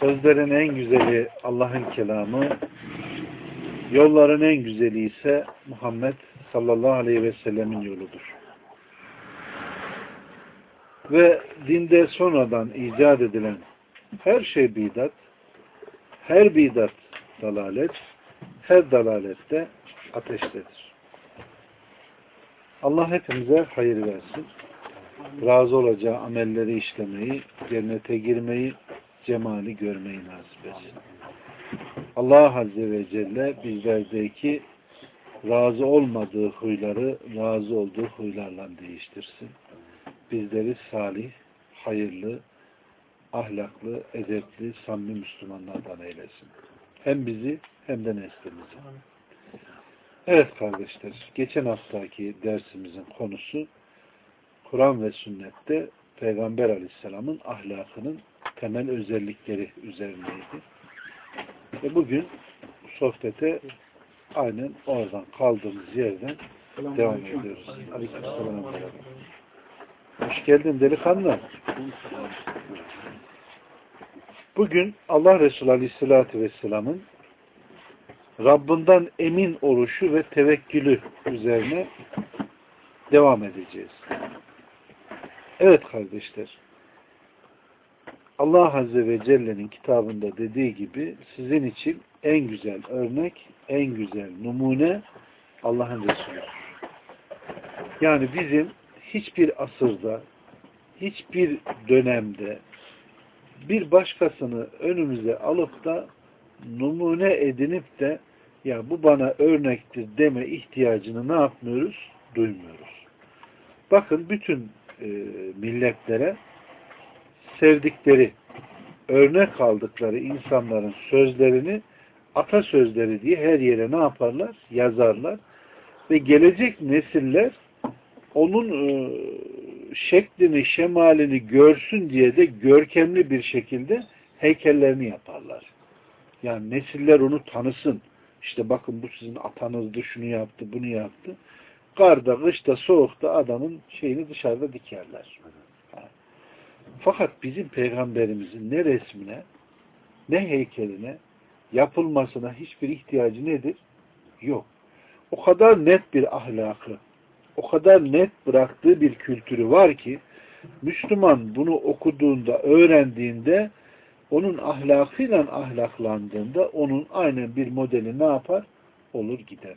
Sözlerin en güzeli Allah'ın kelamı, yolların en güzeli ise Muhammed sallallahu aleyhi ve sellemin yoludur. Ve dinde sonradan icat edilen her şey bidat, her bidat dalalet, her dalalette ateştedir. Allah hepimize hayır versin. Razı olacağı amelleri işlemeyi, cennete girmeyi, cemali görmeyi nasip etsin. Allah Azze ve Celle bizlerdeki razı olmadığı huyları razı olduğu huylarla değiştirsin. Bizleri salih, hayırlı, ahlaklı, edepli, samimi Müslümanlardan eylesin. Hem bizi hem de neslimizi. Evet kardeşler, geçen haftaki dersimizin konusu Kur'an ve sünnette Peygamber Aleyhisselam'ın ahlakının temel özellikleri üzerineydi. Ve bugün sohbete aynen oradan kaldığımız yerden devam ediyoruz. Aleykümselam. Hoş geldin delikanlı. Bugün Allah Resulü Aleyhisselatü Vesselam'ın Rabbinden emin oluşu ve tevekkülü üzerine devam edeceğiz. Evet kardeşler, Allah Azze ve Celle'nin kitabında dediği gibi sizin için en güzel örnek, en güzel numune Allah'ın Resulü. Yani bizim hiçbir asırda, hiçbir dönemde bir başkasını önümüze alıp da numune edinip de ya bu bana örnektir deme ihtiyacını ne yapmıyoruz? Duymuyoruz. Bakın bütün e, milletlere sevdikleri, örnek aldıkları insanların sözlerini atasözleri diye her yere ne yaparlar? Yazarlar. Ve gelecek nesiller onun e, şeklini, şemalini görsün diye de görkemli bir şekilde heykellerini yaparlar. Yani nesiller onu tanısın. İşte bakın bu sizin atanızdı, şunu yaptı, bunu yaptı. Karda, kışta, soğukta adamın şeyini dışarıda dikerler. Fakat bizim peygamberimizin ne resmine, ne heykeline, yapılmasına hiçbir ihtiyacı nedir? Yok. O kadar net bir ahlakı, o kadar net bıraktığı bir kültürü var ki, Müslüman bunu okuduğunda, öğrendiğinde, onun ahlakıyla ahlaklandığında, onun aynen bir modeli ne yapar? Olur gider.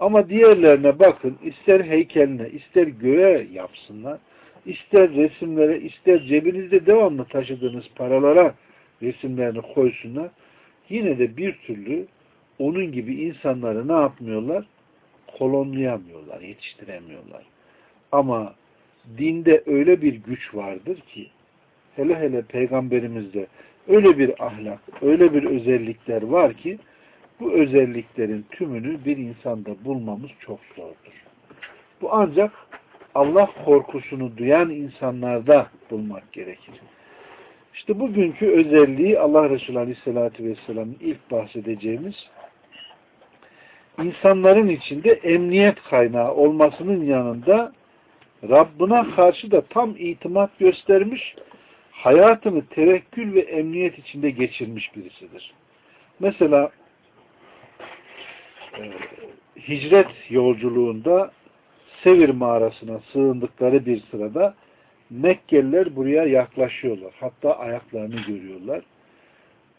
Ama diğerlerine bakın, ister heykeline, ister göğe yapsınlar, ister resimlere, ister cebinizde devamlı taşıdığınız paralara resimlerini koysunlar. Yine de bir türlü onun gibi insanları ne yapmıyorlar? Kolonlayamıyorlar, yetiştiremiyorlar. Ama dinde öyle bir güç vardır ki hele hele peygamberimizde öyle bir ahlak, öyle bir özellikler var ki bu özelliklerin tümünü bir insanda bulmamız çok zordur. Bu ancak Allah korkusunu duyan insanlarda bulmak gerekir. İşte bugünkü özelliği Allah Resulü Aleyhisselatü Vesselam'ın ilk bahsedeceğimiz insanların içinde emniyet kaynağı olmasının yanında Rabbına karşı da tam itimat göstermiş, hayatını tevekkül ve emniyet içinde geçirmiş birisidir. Mesela e, hicret yolculuğunda Sevir mağarasına sığındıkları bir sırada Mekkeliler buraya yaklaşıyorlar. Hatta ayaklarını görüyorlar.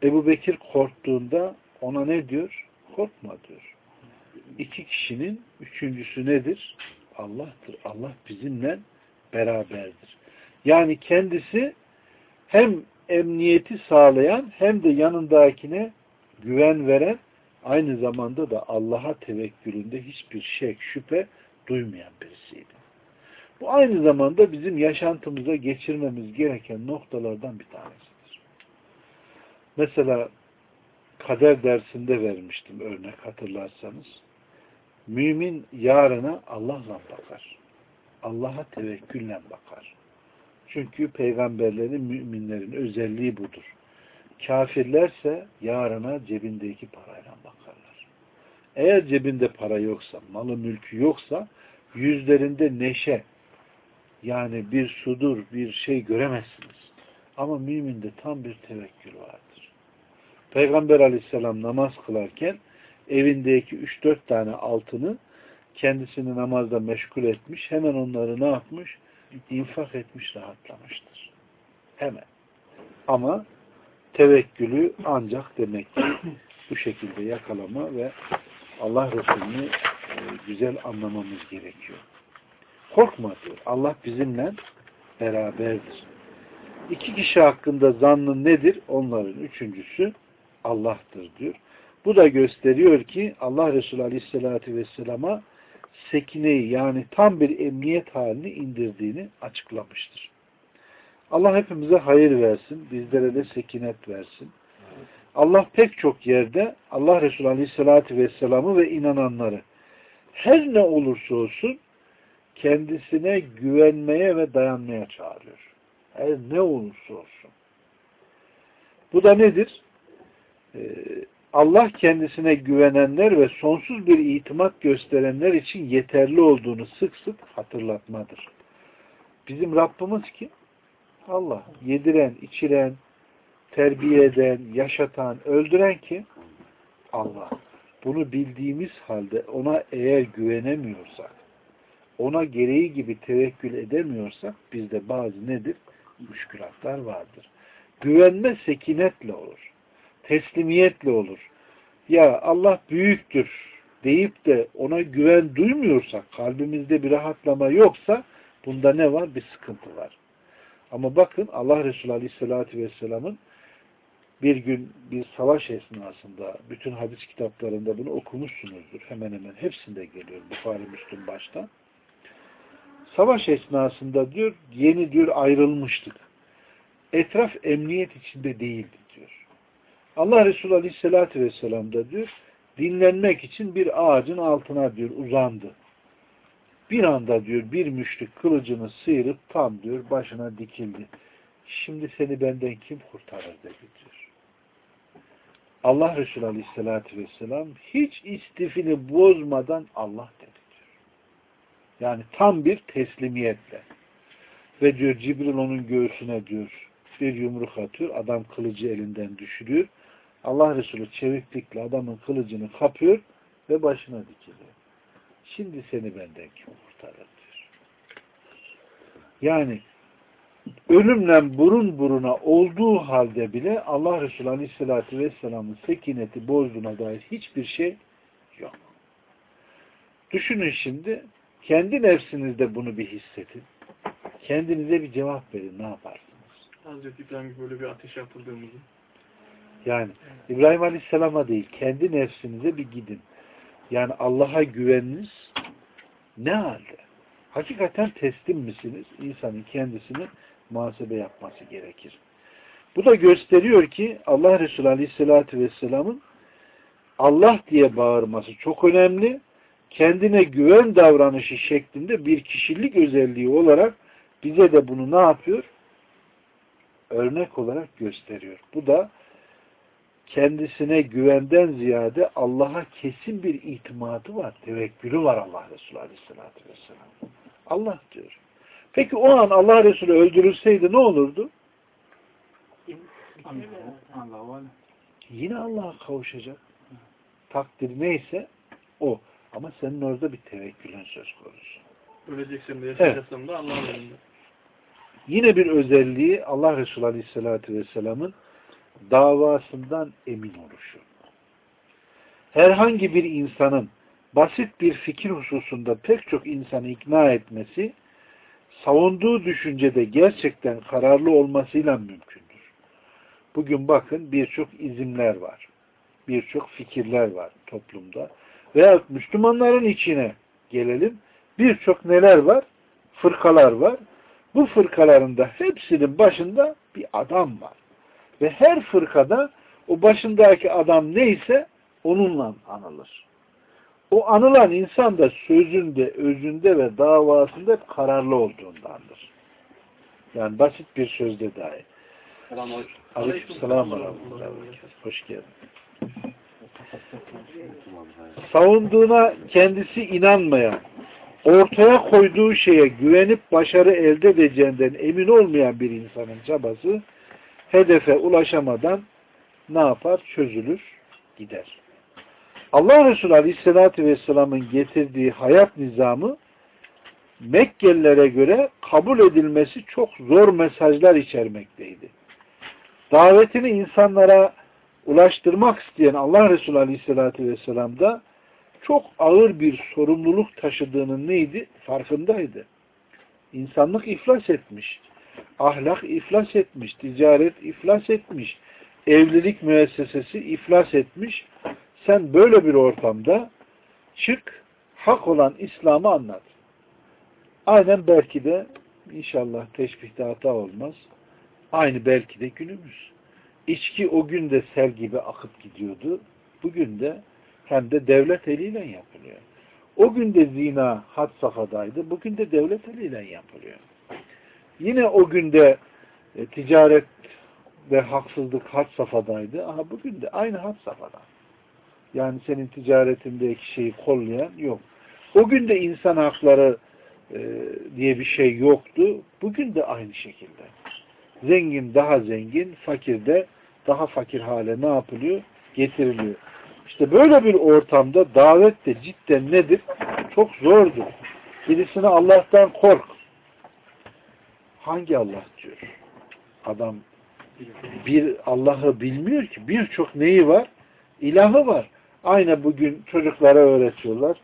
Ebu Bekir korktuğunda ona ne diyor? Korkma diyor. İki kişinin üçüncüsü nedir? Allah'tır. Allah bizimle beraberdir. Yani kendisi hem emniyeti sağlayan hem de yanındakine güven veren aynı zamanda da Allah'a tevekkülünde hiçbir şek, şüphe duymayan birisiydi. Bu aynı zamanda bizim yaşantımıza geçirmemiz gereken noktalardan bir tanesidir. Mesela kader dersinde vermiştim örnek hatırlarsanız. Mümin yarına Allah'la bakar. Allah'a tevekkülle bakar. Çünkü peygamberlerin, müminlerin özelliği budur. Kafirlerse yarına cebindeki parayla bakarlar. Eğer cebinde para yoksa, malı mülkü yoksa yüzlerinde neşe yani bir sudur, bir şey göremezsiniz. Ama müminde tam bir tevekkül vardır. Peygamber aleyhisselam namaz kılarken evindeki 3-4 tane altını kendisini namazda meşgul etmiş. Hemen onları ne yapmış? infak etmiş, rahatlamıştır. Hemen. Ama tevekkülü ancak demek ki bu şekilde yakalama ve Allah Resulü'nü güzel anlamamız gerekiyor. Korkma diyor. Allah bizimle beraberdir. İki kişi hakkında zannın nedir? Onların üçüncüsü Allah'tır diyor. Bu da gösteriyor ki Allah Resulü Aleyhisselatü Vesselam'a sekineyi yani tam bir emniyet halini indirdiğini açıklamıştır. Allah hepimize hayır versin, bizlere de sekinet versin. Allah pek çok yerde Allah Resulü Aleyhisselatü Vesselam'ı ve inananları her ne olursa olsun kendisine güvenmeye ve dayanmaya çağırıyor. Her ne olursa olsun. Bu da nedir? Ee, Allah kendisine güvenenler ve sonsuz bir itimat gösterenler için yeterli olduğunu sık sık hatırlatmadır. Bizim Rabbimiz kim? Allah. Yediren, içiren, terbiye eden, yaşatan, öldüren kim? Allah. Bunu bildiğimiz halde ona eğer güvenemiyorsak, ona gereği gibi tevekkül edemiyorsak bizde bazı nedir? Müşkülatlar vardır. Güvenme sekinetle olur teslimiyetle olur. Ya Allah büyüktür deyip de ona güven duymuyorsak, kalbimizde bir rahatlama yoksa bunda ne var? Bir sıkıntı var. Ama bakın Allah Resulü Aleyhisselatü Vesselam'ın bir gün bir savaş esnasında bütün hadis kitaplarında bunu okumuşsunuzdur. Hemen hemen hepsinde geliyor. Bukhari Müslüm başta. Savaş esnasında diyor yeni diyor ayrılmıştık. Etraf emniyet içinde değildi diyor. Allah Resulü Aleyhisselatü Vesselam da diyor dinlenmek için bir ağacın altına diyor uzandı. Bir anda diyor bir müşrik kılıcını sıyırıp tam diyor başına dikildi. Şimdi seni benden kim kurtarır dedi diyor. Allah Resulü Aleyhisselatü Vesselam hiç istifini bozmadan Allah dedi diyor. Yani tam bir teslimiyetle. Ve diyor Cibril onun göğsüne diyor bir yumruk atıyor. Adam kılıcı elinden düşürüyor. Allah Resulü çeviklikle adamın kılıcını kapıyor ve başına dikiliyor. Şimdi seni benden kim kurtarır diyor. Yani ölümle burun buruna olduğu halde bile Allah Resulü Aleyhisselatü Vesselam'ın sekineti bozduğuna dair hiçbir şey yok. Düşünün şimdi kendi nefsinizde bunu bir hissedin. Kendinize bir cevap verin. Ne yaparsınız? Hazreti İbrahim böyle bir ateş yapıldığımızı yani İbrahim Aleyhisselam'a değil, kendi nefsinize bir gidin. Yani Allah'a güveniniz ne halde? Hakikaten teslim misiniz? İnsanın kendisini muhasebe yapması gerekir. Bu da gösteriyor ki Allah Resulü Aleyhisselatü Vesselam'ın Allah diye bağırması çok önemli. Kendine güven davranışı şeklinde bir kişilik özelliği olarak bize de bunu ne yapıyor? Örnek olarak gösteriyor. Bu da kendisine güvenden ziyade Allah'a kesin bir itimadı var. Tevekkülü var Allah Resulü Aleyhisselatü Vesselam. Allah diyor. Peki o an Allah Resulü öldürülseydi ne olurdu? Yine Allah'a kavuşacak. Takdir neyse o. Ama senin orada bir tevekkülün söz konusu. Öleceksem de yaşayacaksam evet. da Allah'ın elinde. Yine bir özelliği Allah Resulü Aleyhisselatü Vesselam'ın davasından emin oluşu. Herhangi bir insanın basit bir fikir hususunda pek çok insanı ikna etmesi, savunduğu düşüncede gerçekten kararlı olmasıyla mümkündür. Bugün bakın birçok izimler var. Birçok fikirler var toplumda. Veya Müslümanların içine gelelim. Birçok neler var? Fırkalar var. Bu fırkaların da hepsinin başında bir adam var. Ve her fırkada O başındaki adam neyse onunla anılır. O anılan insan da sözünde, özünde ve davasında kararlı olduğundandır. Yani basit bir sözde dahi. Aleykümselam. Hoş geldin. Savunduğuna kendisi inanmayan, ortaya koyduğu şeye güvenip başarı elde edeceğinden emin olmayan bir insanın çabası hedefe ulaşamadan ne yapar? Çözülür, gider. Allah Resulü Aleyhisselatü Vesselam'ın getirdiği hayat nizamı Mekkelilere göre kabul edilmesi çok zor mesajlar içermekteydi. Davetini insanlara ulaştırmak isteyen Allah Resulü Aleyhisselatü Vesselam da çok ağır bir sorumluluk taşıdığının neydi? Farkındaydı. İnsanlık iflas etmiş. Ahlak iflas etmiş. Ticaret iflas etmiş. Evlilik müessesesi iflas etmiş. Sen böyle bir ortamda çık, hak olan İslam'ı anlat. Aynen belki de inşallah teşbihte hata olmaz. Aynı belki de günümüz. İçki o gün de sel gibi akıp gidiyordu. Bugün de hem de devlet eliyle yapılıyor. O gün de zina had safhadaydı. Bugün de devlet eliyle yapılıyor. Yine o günde e, ticaret ve haksızlık had safhadaydı. Aha bugün de aynı had safhada. Yani senin ticaretindeki şeyi kollayan yok. O gün de insan hakları e, diye bir şey yoktu. Bugün de aynı şekilde. Zengin daha zengin, fakir de daha fakir hale ne yapılıyor? Getiriliyor. İşte böyle bir ortamda davet de cidden nedir? Çok zordur. Birisine Allah'tan kork. Hangi Allah diyor? Adam bir Allah'ı bilmiyor ki. Birçok neyi var? İlahı var. Aynı bugün çocuklara öğretiyorlar.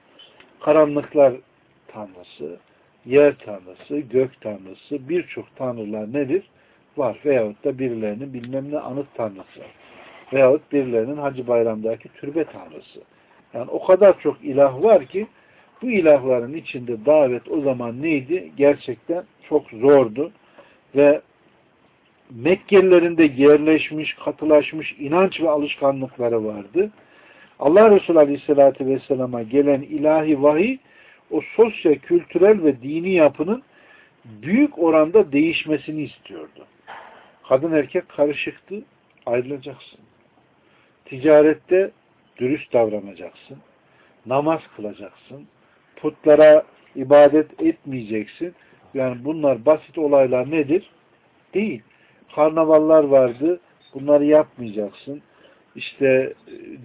Karanlıklar tanrısı, yer tanrısı, gök tanrısı, birçok tanrılar nedir? Var. Veyahut da birilerinin bilmem ne anıt tanrısı. Veyahut birilerinin Hacı Bayram'daki türbe tanrısı. Yani o kadar çok ilah var ki bu ilahların içinde davet o zaman neydi? Gerçekten çok zordu. Ve Mekkelilerinde yerleşmiş, katılaşmış inanç ve alışkanlıkları vardı. Allah Resulü Aleyhisselatü Vesselam'a gelen ilahi vahiy o sosyo, kültürel ve dini yapının büyük oranda değişmesini istiyordu. Kadın erkek karışıktı, ayrılacaksın. Ticarette dürüst davranacaksın. Namaz kılacaksın. Putlara ibadet etmeyeceksin. Yani bunlar basit olaylar nedir? Değil. Karnavallar vardı. Bunları yapmayacaksın. İşte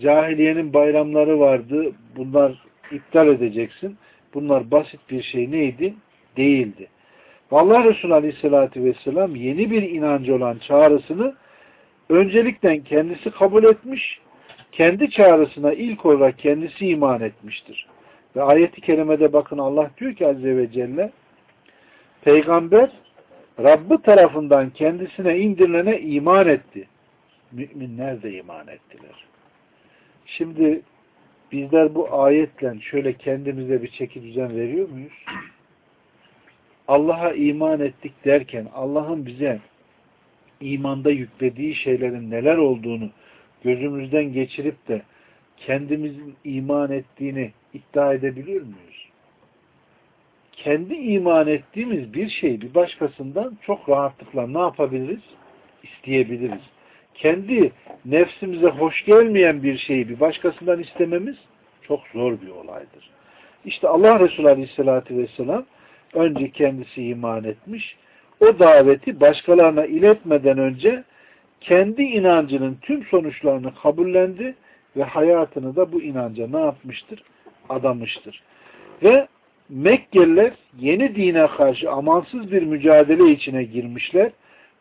cahiliyenin bayramları vardı. Bunlar iptal edeceksin. Bunlar basit bir şey neydi? Değildi. Allah Resulü Aleyhisselatü Vesselam yeni bir inancı olan çağrısını öncelikten kendisi kabul etmiş, kendi çağrısına ilk olarak kendisi iman etmiştir. Ve ayeti kerimede bakın Allah diyor ki Azze ve Celle Peygamber Rabbi tarafından kendisine indirilene iman etti. Müminler de iman ettiler. Şimdi bizler bu ayetle şöyle kendimize bir çeki düzen veriyor muyuz? Allah'a iman ettik derken Allah'ın bize imanda yüklediği şeylerin neler olduğunu gözümüzden geçirip de kendimizin iman ettiğini iddia edebiliyor muyuz? Kendi iman ettiğimiz bir şey bir başkasından çok rahatlıkla ne yapabiliriz? İsteyebiliriz. Kendi nefsimize hoş gelmeyen bir şeyi bir başkasından istememiz çok zor bir olaydır. İşte Allah Resulü Aleyhisselatü Vesselam önce kendisi iman etmiş, o daveti başkalarına iletmeden önce kendi inancının tüm sonuçlarını kabullendi ve hayatını da bu inanca ne yapmıştır? Adamıştır. Ve Mekkeliler yeni dine karşı amansız bir mücadele içine girmişler.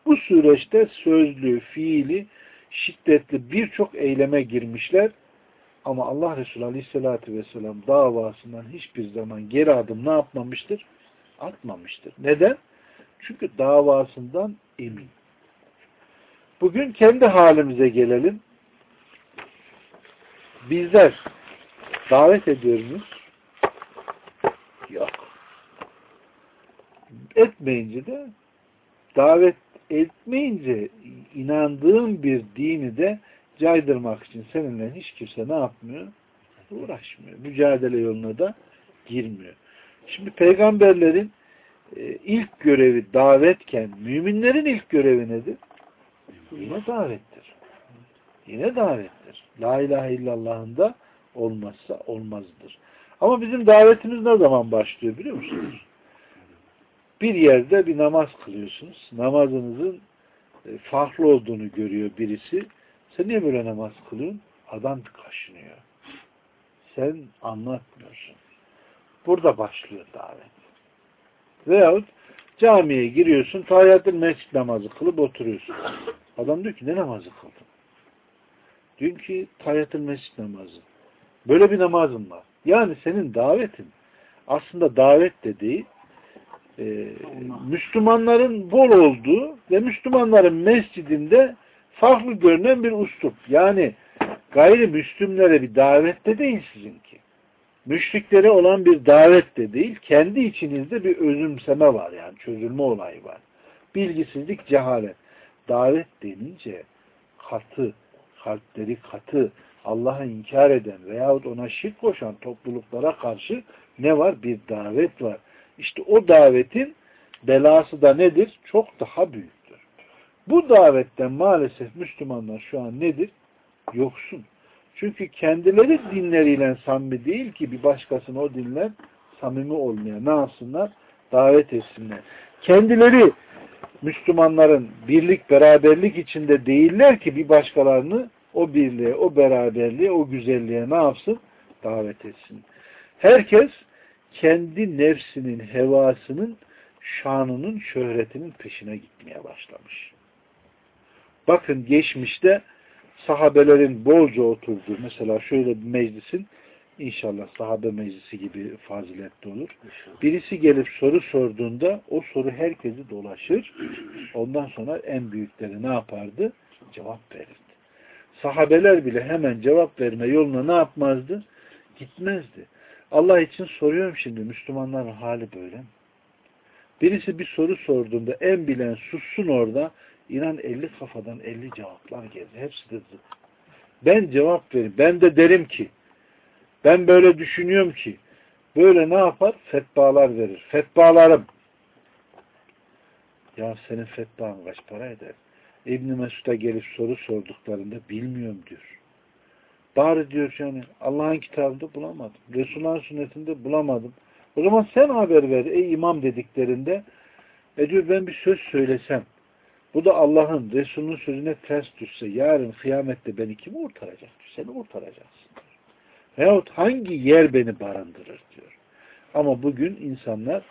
Bu süreçte sözlü, fiili, şiddetli birçok eyleme girmişler. Ama Allah Resulü Aleyhisselatü Vesselam davasından hiçbir zaman geri adım ne yapmamıştır? Atmamıştır. Neden? Çünkü davasından emin. Bugün kendi halimize gelelim. Bizler davet ediyoruz. Yok. Etmeyince de davet etmeyince inandığım bir dini de caydırmak için seninle hiç kimse ne yapmıyor? Uğraşmıyor. Mücadele yoluna da girmiyor. Şimdi peygamberlerin e, ilk görevi davetken müminlerin ilk görevi nedir? Yine davettir. Yine davettir. La ilahe illallah'ın da olmazsa olmazdır. Ama bizim davetimiz ne zaman başlıyor biliyor musunuz? Bir yerde bir namaz kılıyorsunuz. Namazınızın e, farklı olduğunu görüyor birisi. Sen niye böyle namaz kılıyorsun? Adam kaşınıyor. Sen anlatmıyorsun. Burada başlıyor davet. Veyahut camiye giriyorsun, tahiyyatül mescid namazı kılıp oturuyorsun. Adam diyor ki ne namazı kıldın? Diyor ki tahiyyatül mescid namazı. Böyle bir namazın var. Yani senin davetin aslında davet de değil, e, Müslümanların bol olduğu ve Müslümanların mescidinde farklı görünen bir ustup. Yani gayrimüslimlere bir davette değil sizinki. Müşriklere olan bir davet de değil, kendi içinizde bir özümseme var yani çözülme olayı var. Bilgisizlik, cehalet. Davet denince katı, kalpleri katı, Allah'ı inkar eden veyahut ona şirk koşan topluluklara karşı ne var? Bir davet var. İşte o davetin belası da nedir? Çok daha büyüktür. Bu davetten maalesef Müslümanlar şu an nedir? Yoksun. Çünkü kendileri dinleriyle samimi değil ki bir başkasına o dinler samimi olmaya ne yapsınlar? Davet etsinler. Kendileri Müslümanların birlik, beraberlik içinde değiller ki bir başkalarını o birliğe, o beraberliğe, o güzelliğe ne yapsın? Davet etsin. Herkes kendi nefsinin, hevasının, şanının, şöhretinin peşine gitmeye başlamış. Bakın geçmişte sahabelerin bolca oturduğu, mesela şöyle bir meclisin, inşallah sahabe meclisi gibi faziletli olur. Birisi gelip soru sorduğunda o soru herkesi dolaşır. Ondan sonra en büyükleri ne yapardı? Cevap verirdi. Sahabeler bile hemen cevap verme yoluna ne yapmazdı? Gitmezdi. Allah için soruyorum şimdi Müslümanların hali böyle? Birisi bir soru sorduğunda en bilen sussun orada inan 50 kafadan 50 cevaplar gelir. Hepsi de zıt. Ben cevap verim. Ben de derim ki ben böyle düşünüyorum ki böyle ne yapar? Fetvalar verir. Fetvalarım. Ya senin fetvan kaç para eder? İbn Mesud'a gelip soru sorduklarında bilmiyorum diyor. Bari diyor yani Allah'ın kitabında bulamadım. Resulullah'ın sünnetinde bulamadım. O zaman sen haber ver ey imam dediklerinde e diyor ben bir söz söylesem bu da Allah'ın Resulünün sözüne ters düşse yarın kıyamette beni kim kurtaracak? Diyor. Seni kurtaracaksın. Veyahut hangi yer beni barındırır diyor. Ama bugün insanlar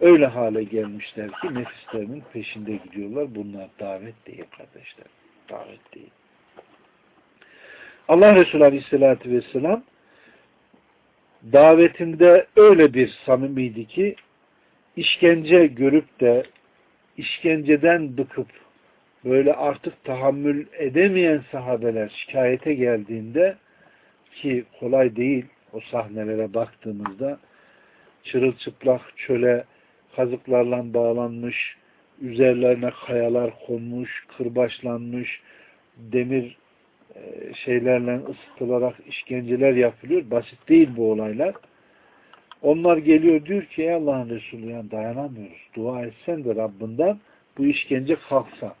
öyle hale gelmişler ki nefislerinin peşinde gidiyorlar. Bunlar davet değil kardeşler. Davet değil. Allah Resulü Aleyhisselatü Vesselam davetinde öyle bir samimiydi ki işkence görüp de işkenceden bıkıp böyle artık tahammül edemeyen sahabeler şikayete geldiğinde ki kolay değil o sahnelere baktığımızda çırılçıplak çöle kazıklarla bağlanmış, üzerlerine kayalar konmuş, kırbaçlanmış, demir şeylerle ısıtılarak işkenceler yapılıyor. Basit değil bu olaylar. Onlar geliyor diyor ki ey Allah'ın Resulü yani dayanamıyoruz. Dua etsen de Rabbinden bu işkence kalksa.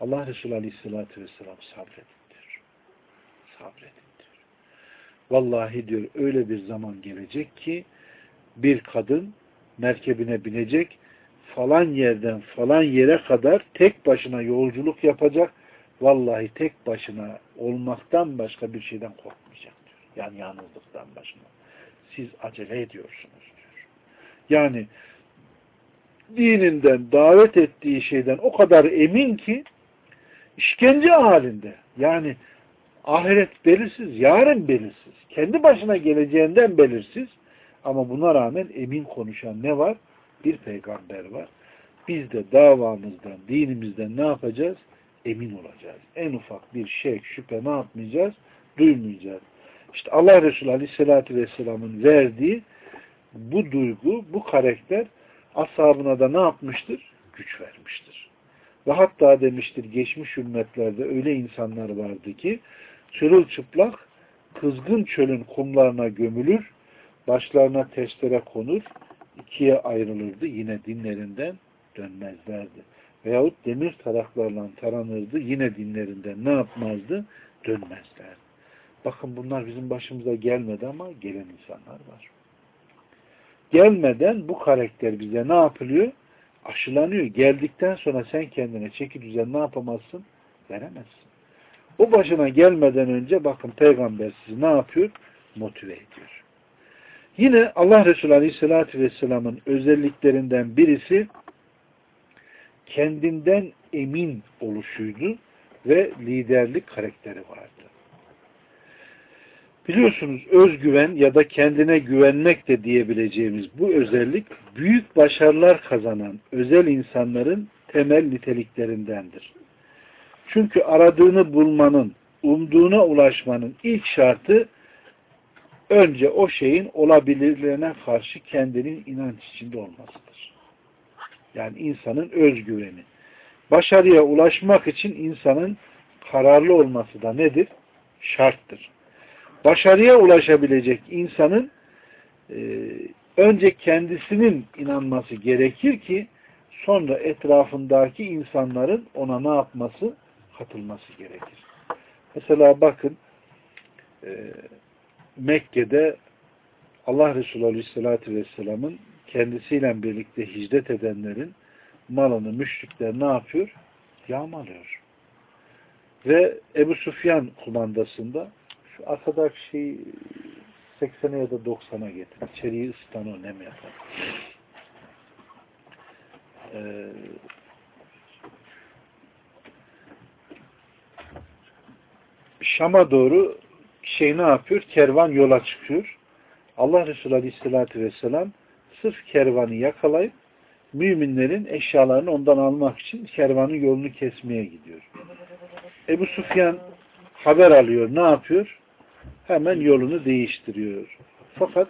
Allah Resulü Aleyhisselatü Vesselam sabredin diyor. Sabredin diyor. Vallahi diyor öyle bir zaman gelecek ki bir kadın merkebine binecek falan yerden falan yere kadar tek başına yolculuk yapacak vallahi tek başına olmaktan başka bir şeyden korkmayacak diyor. Yani yalnızlıktan başına. Siz acele ediyorsunuz diyor. Yani dininden, davet ettiği şeyden o kadar emin ki işkence halinde. Yani ahiret belirsiz, yarın belirsiz. Kendi başına geleceğinden belirsiz. Ama buna rağmen emin konuşan ne var? Bir peygamber var. Biz de davamızdan, dinimizden ne yapacağız? Emin olacağız. En ufak bir şey, şüphe ne yapmayacağız? Duymayacağız. İşte Allah Resulü Aleyhisselatü Vesselam'ın verdiği bu duygu, bu karakter ashabına da ne yapmıştır? Güç vermiştir. Ve hatta demiştir geçmiş ümmetlerde öyle insanlar vardı ki çırılçıplak kızgın çölün kumlarına gömülür, başlarına testere konur, ikiye ayrılırdı yine dinlerinden dönmezlerdi. Veyahut demir taraklarla taranırdı yine dinlerinden ne yapmazdı? Dönmezlerdi. Bakın bunlar bizim başımıza gelmedi ama gelen insanlar var. Gelmeden bu karakter bize ne yapılıyor? Aşılanıyor. Geldikten sonra sen kendine çeki düzen ne yapamazsın? Veremezsin. O başına gelmeden önce bakın peygamber sizi ne yapıyor? Motive ediyor. Yine Allah Resulü Aleyhisselatü Vesselam'ın özelliklerinden birisi kendinden emin oluşuydu ve liderlik karakteri vardı. Biliyorsunuz özgüven ya da kendine güvenmek de diyebileceğimiz bu özellik büyük başarılar kazanan özel insanların temel niteliklerindendir. Çünkü aradığını bulmanın, umduğuna ulaşmanın ilk şartı önce o şeyin olabilirliğine karşı kendinin inanç içinde olmasıdır. Yani insanın özgüveni. Başarıya ulaşmak için insanın kararlı olması da nedir? Şarttır. Başarıya ulaşabilecek insanın e, önce kendisinin inanması gerekir ki sonra etrafındaki insanların ona ne yapması? Katılması gerekir. Mesela bakın e, Mekke'de Allah Resulü Aleyhisselatü Vesselam'ın kendisiyle birlikte hicret edenlerin malını müşrikler ne yapıyor? Yağmalıyor. Ve Ebu Sufyan kumandasında şu arkadaki şey 80'e ya da 90'a getir. İçeriği ısıtan o nem yapar. Ee, Şam'a doğru şey ne yapıyor? Kervan yola çıkıyor. Allah Resulü Aleyhisselatü Vesselam sırf kervanı yakalayıp müminlerin eşyalarını ondan almak için kervanın yolunu kesmeye gidiyor. Ebu Sufyan haber alıyor. Ne yapıyor? Hemen yolunu değiştiriyor. Fakat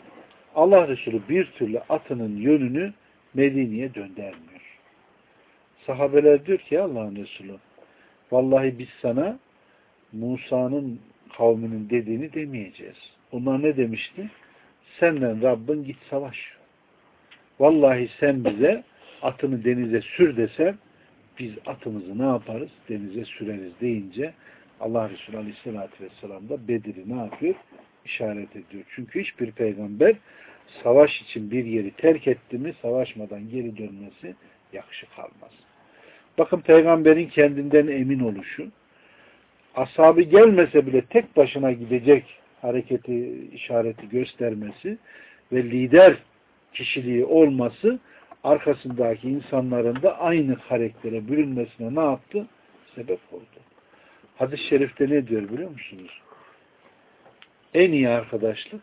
Allah Resulü bir türlü atının yönünü Medine'ye döndürmüyor. Sahabeler diyor ki Allah'ın Resulü vallahi biz sana Musa'nın kavminin dediğini demeyeceğiz. Onlar ne demişti? Senden Rabbin git savaş. Vallahi sen bize atını denize sür desem biz atımızı ne yaparız? Denize süreriz deyince Allah Resulü Aleyhisselatü Vesselam da Bedir'i ne yapıyor? İşaret ediyor. Çünkü hiçbir peygamber savaş için bir yeri terk etti mi savaşmadan geri dönmesi yakışık almaz. Bakın peygamberin kendinden emin oluşu ashabı gelmese bile tek başına gidecek hareketi, işareti göstermesi ve lider kişiliği olması arkasındaki insanların da aynı karaktere bürünmesine ne yaptı? Sebep oldu. Hadis-i şerifte ne diyor biliyor musunuz? En iyi arkadaşlık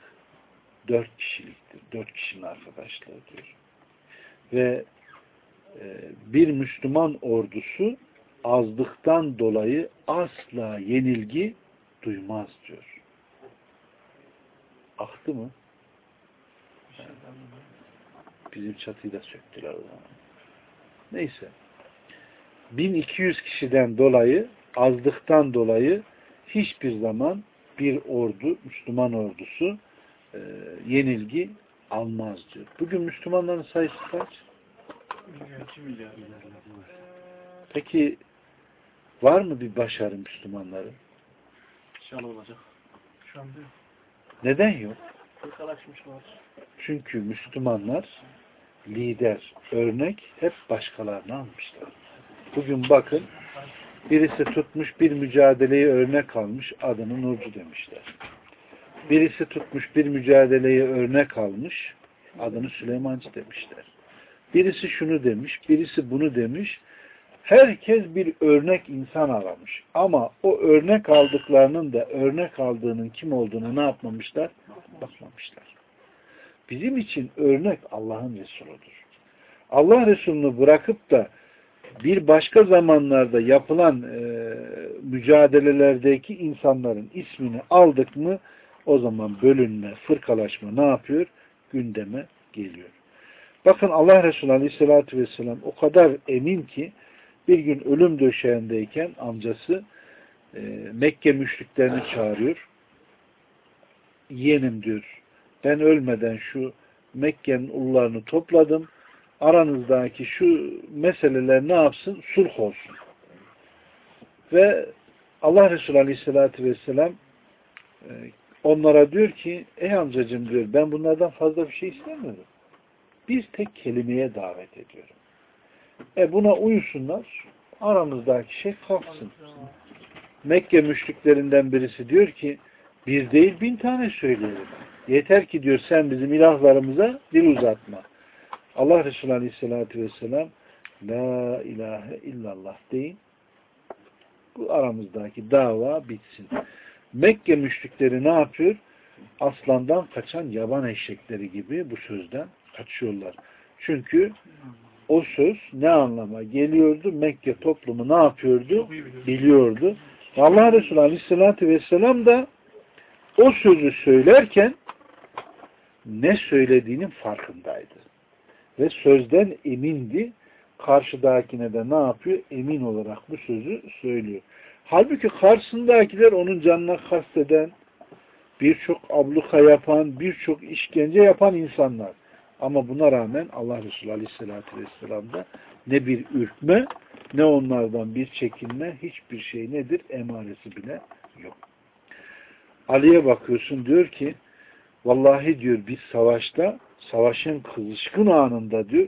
dört kişiliktir. Dört kişinin arkadaşlığı diyor. Ve e, bir Müslüman ordusu azlıktan dolayı asla yenilgi duymaz diyor. Aktı mı? Bizim çatıyı da söktüler o zaman. Neyse. 1200 kişiden dolayı azlıktan dolayı hiçbir zaman bir ordu, Müslüman ordusu e, yenilgi almaz diyor. Bugün Müslümanların sayısı kaç? Peki var mı bir başarı Müslümanların? İnşallah olacak. Şu anda yok. Neden yok? Çünkü Müslümanlar lider, örnek hep başkalarını almışlar. Bugün bakın birisi tutmuş bir mücadeleyi örnek almış adını Nurcu demişler. Birisi tutmuş bir mücadeleyi örnek almış adını Süleymancı demişler. Birisi şunu demiş, birisi bunu demiş. Herkes bir örnek insan aramış. Ama o örnek aldıklarının da örnek aldığının kim olduğunu ne yapmamışlar? Bakmamışlar. Bizim için örnek Allah'ın Resuludur. Allah Resulü'nü bırakıp da bir başka zamanlarda yapılan e, mücadelelerdeki insanların ismini aldık mı o zaman bölünme, fırkalaşma ne yapıyor? Gündeme geliyor. Bakın Allah Resulü Aleyhisselatü Vesselam o kadar emin ki Bir gün ölüm döşeğindeyken amcası e, Mekke müşriklerini çağırıyor. Yeğenim diyor. Ben ölmeden şu Mekke'nin ullarını topladım. Aranızdaki şu meseleler ne yapsın? Sulh olsun. Ve Allah Resulü Aleyhisselatü Vesselam e, onlara diyor ki ey amcacım diyor ben bunlardan fazla bir şey istemiyorum. Bir tek kelimeye davet ediyorum. E buna uyusunlar. Aramızdaki şey kalksın. Mekke müşriklerinden birisi diyor ki bir değil bin tane söyleyelim. Yeter ki diyor sen bizim ilahlarımıza dil uzatma. Allah Resulü Aleyhisselatü Vesselam La ilahe illallah deyin. Bu aramızdaki dava bitsin. Mekke müşrikleri ne yapıyor? Aslandan kaçan yaban eşekleri gibi bu sözden kaçıyorlar. Çünkü o söz ne anlama geliyordu? Mekke toplumu ne yapıyordu? Biliyordu. Allah Resulü Aleyhisselatü Vesselam da o sözü söylerken ne söylediğinin farkındaydı. Ve sözden emindi. Karşıdakine de ne yapıyor? Emin olarak bu sözü söylüyor. Halbuki karşısındakiler onun canına kasteden, birçok abluka yapan, birçok işkence yapan insanlar. Ama buna rağmen Allah Resulü Aleyhisselatü Vesselam'da ne bir ürkme, ne onlardan bir çekinme, hiçbir şey nedir? Emaresi bile yok. Ali'ye bakıyorsun diyor ki, vallahi diyor biz savaşta, savaşın kızışkın anında diyor,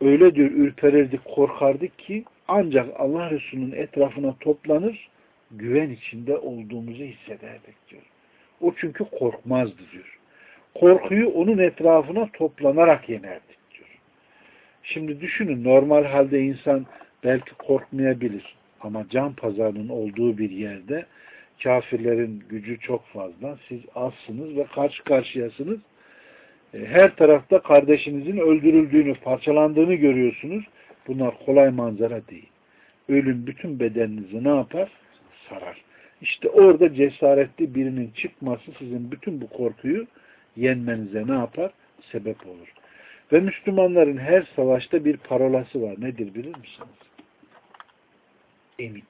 öyle diyor ürperirdik, korkardık ki ancak Allah Resulü'nün etrafına toplanır, güven içinde olduğumuzu hissederdik diyor. O çünkü korkmazdı diyor. Korkuyu onun etrafına toplanarak yenerdik diyor. Şimdi düşünün normal halde insan belki korkmayabilir ama can pazarının olduğu bir yerde kafirlerin gücü çok fazla. Siz azsınız ve karşı karşıyasınız. E, her tarafta kardeşinizin öldürüldüğünü, parçalandığını görüyorsunuz. Bunlar kolay manzara değil. Ölüm bütün bedeninizi ne yapar? Sarar. İşte orada cesaretli birinin çıkması sizin bütün bu korkuyu yenmenize ne yapar? Sebep olur. Ve Müslümanların her savaşta bir parolası var. Nedir bilir misiniz? Emit,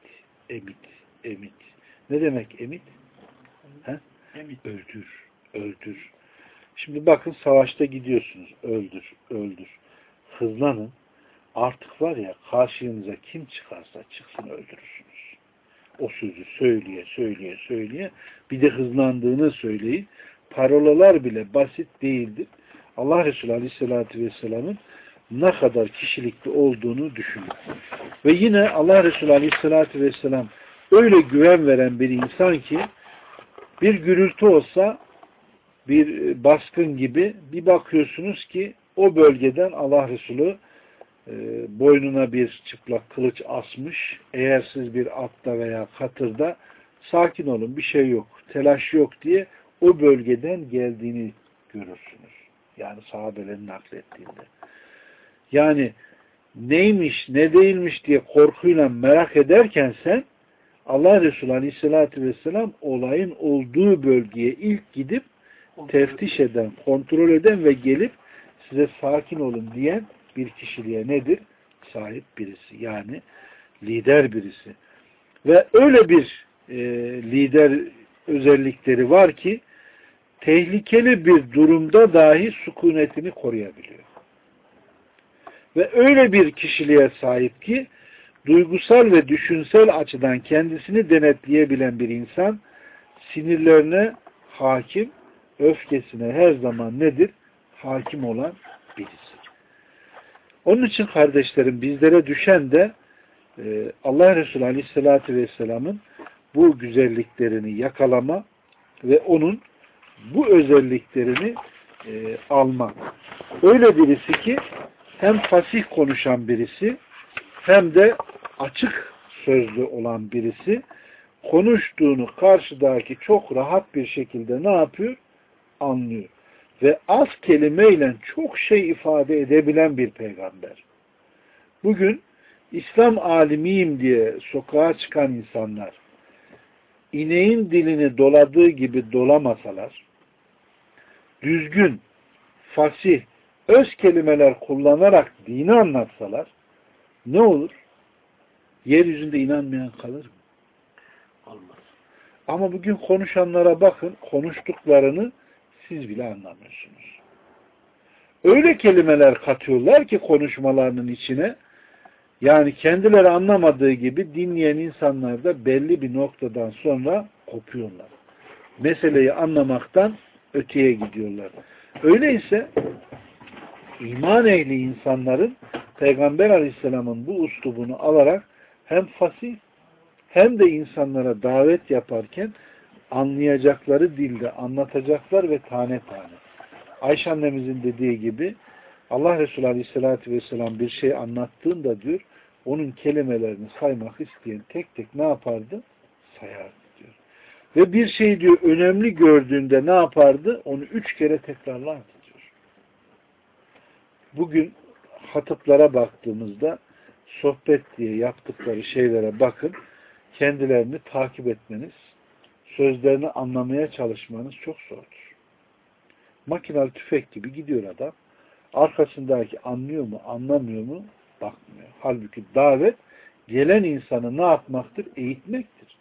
emit, emit. Ne demek emit? He? Emit. Öldür, öldür. Şimdi bakın savaşta gidiyorsunuz. Öldür, öldür. Hızlanın. Artık var ya karşınıza kim çıkarsa çıksın öldürürsünüz. O sözü söyleye, söyleye, söyleye bir de hızlandığını söyleyin. Parolalar bile basit değildir. Allah Resulü Aleyhisselatü Vesselam'ın ne kadar kişilikli olduğunu düşünün. Ve yine Allah Resulü Aleyhisselatü Vesselam öyle güven veren bir insan ki bir gürültü olsa bir baskın gibi bir bakıyorsunuz ki o bölgeden Allah Resulü e, boynuna bir çıplak kılıç asmış. Eğer siz bir atta veya katırda sakin olun bir şey yok, telaş yok diye o bölgeden geldiğini görürsünüz. Yani sahabelerin naklettiğinde. Yani neymiş, ne değilmiş diye korkuyla merak ederken sen Allah Resulü Aleyhisselatü Vesselam olayın olduğu bölgeye ilk gidip teftiş eden, kontrol eden ve gelip size sakin olun diyen bir kişiliğe nedir? Sahip birisi. Yani lider birisi. Ve öyle bir e, lider özellikleri var ki tehlikeli bir durumda dahi sükunetini koruyabiliyor. Ve öyle bir kişiliğe sahip ki duygusal ve düşünsel açıdan kendisini denetleyebilen bir insan sinirlerine hakim, öfkesine her zaman nedir? Hakim olan birisi. Onun için kardeşlerim bizlere düşen de e, Allah Resulü Aleyhisselatü Vesselam'ın bu güzelliklerini yakalama ve onun bu özelliklerini e, almak. Öyle birisi ki hem fasih konuşan birisi hem de açık sözlü olan birisi konuştuğunu karşıdaki çok rahat bir şekilde ne yapıyor? Anlıyor. Ve az kelimeyle çok şey ifade edebilen bir peygamber. Bugün İslam alimiyim diye sokağa çıkan insanlar ineğin dilini doladığı gibi dolamasalar, düzgün, fasih, öz kelimeler kullanarak dini anlatsalar ne olur? Yeryüzünde inanmayan kalır mı? Olmaz. Ama bugün konuşanlara bakın, konuştuklarını siz bile anlamıyorsunuz. Öyle kelimeler katıyorlar ki konuşmalarının içine, yani kendileri anlamadığı gibi dinleyen insanlar da belli bir noktadan sonra kopuyorlar. Meseleyi anlamaktan öteye gidiyorlar. Öyleyse iman ehli insanların Peygamber Aleyhisselam'ın bu uslubunu alarak hem fasih hem de insanlara davet yaparken anlayacakları dilde anlatacaklar ve tane tane. Ayşe annemizin dediği gibi Allah Resulü Aleyhisselatü Vesselam bir şey anlattığında diyor onun kelimelerini saymak isteyen tek tek ne yapardı? Sayardı diyor. Ve bir şey diyor önemli gördüğünde ne yapardı? Onu üç kere tekrarlardı diyor. Bugün hatıplara baktığımızda sohbet diye yaptıkları şeylere bakın kendilerini takip etmeniz, sözlerini anlamaya çalışmanız çok zordur. Makinalı tüfek gibi gidiyor adam. Arkasındaki anlıyor mu, anlamıyor mu bakmıyor. Halbuki davet gelen insanı ne yapmaktır? Eğitmektir.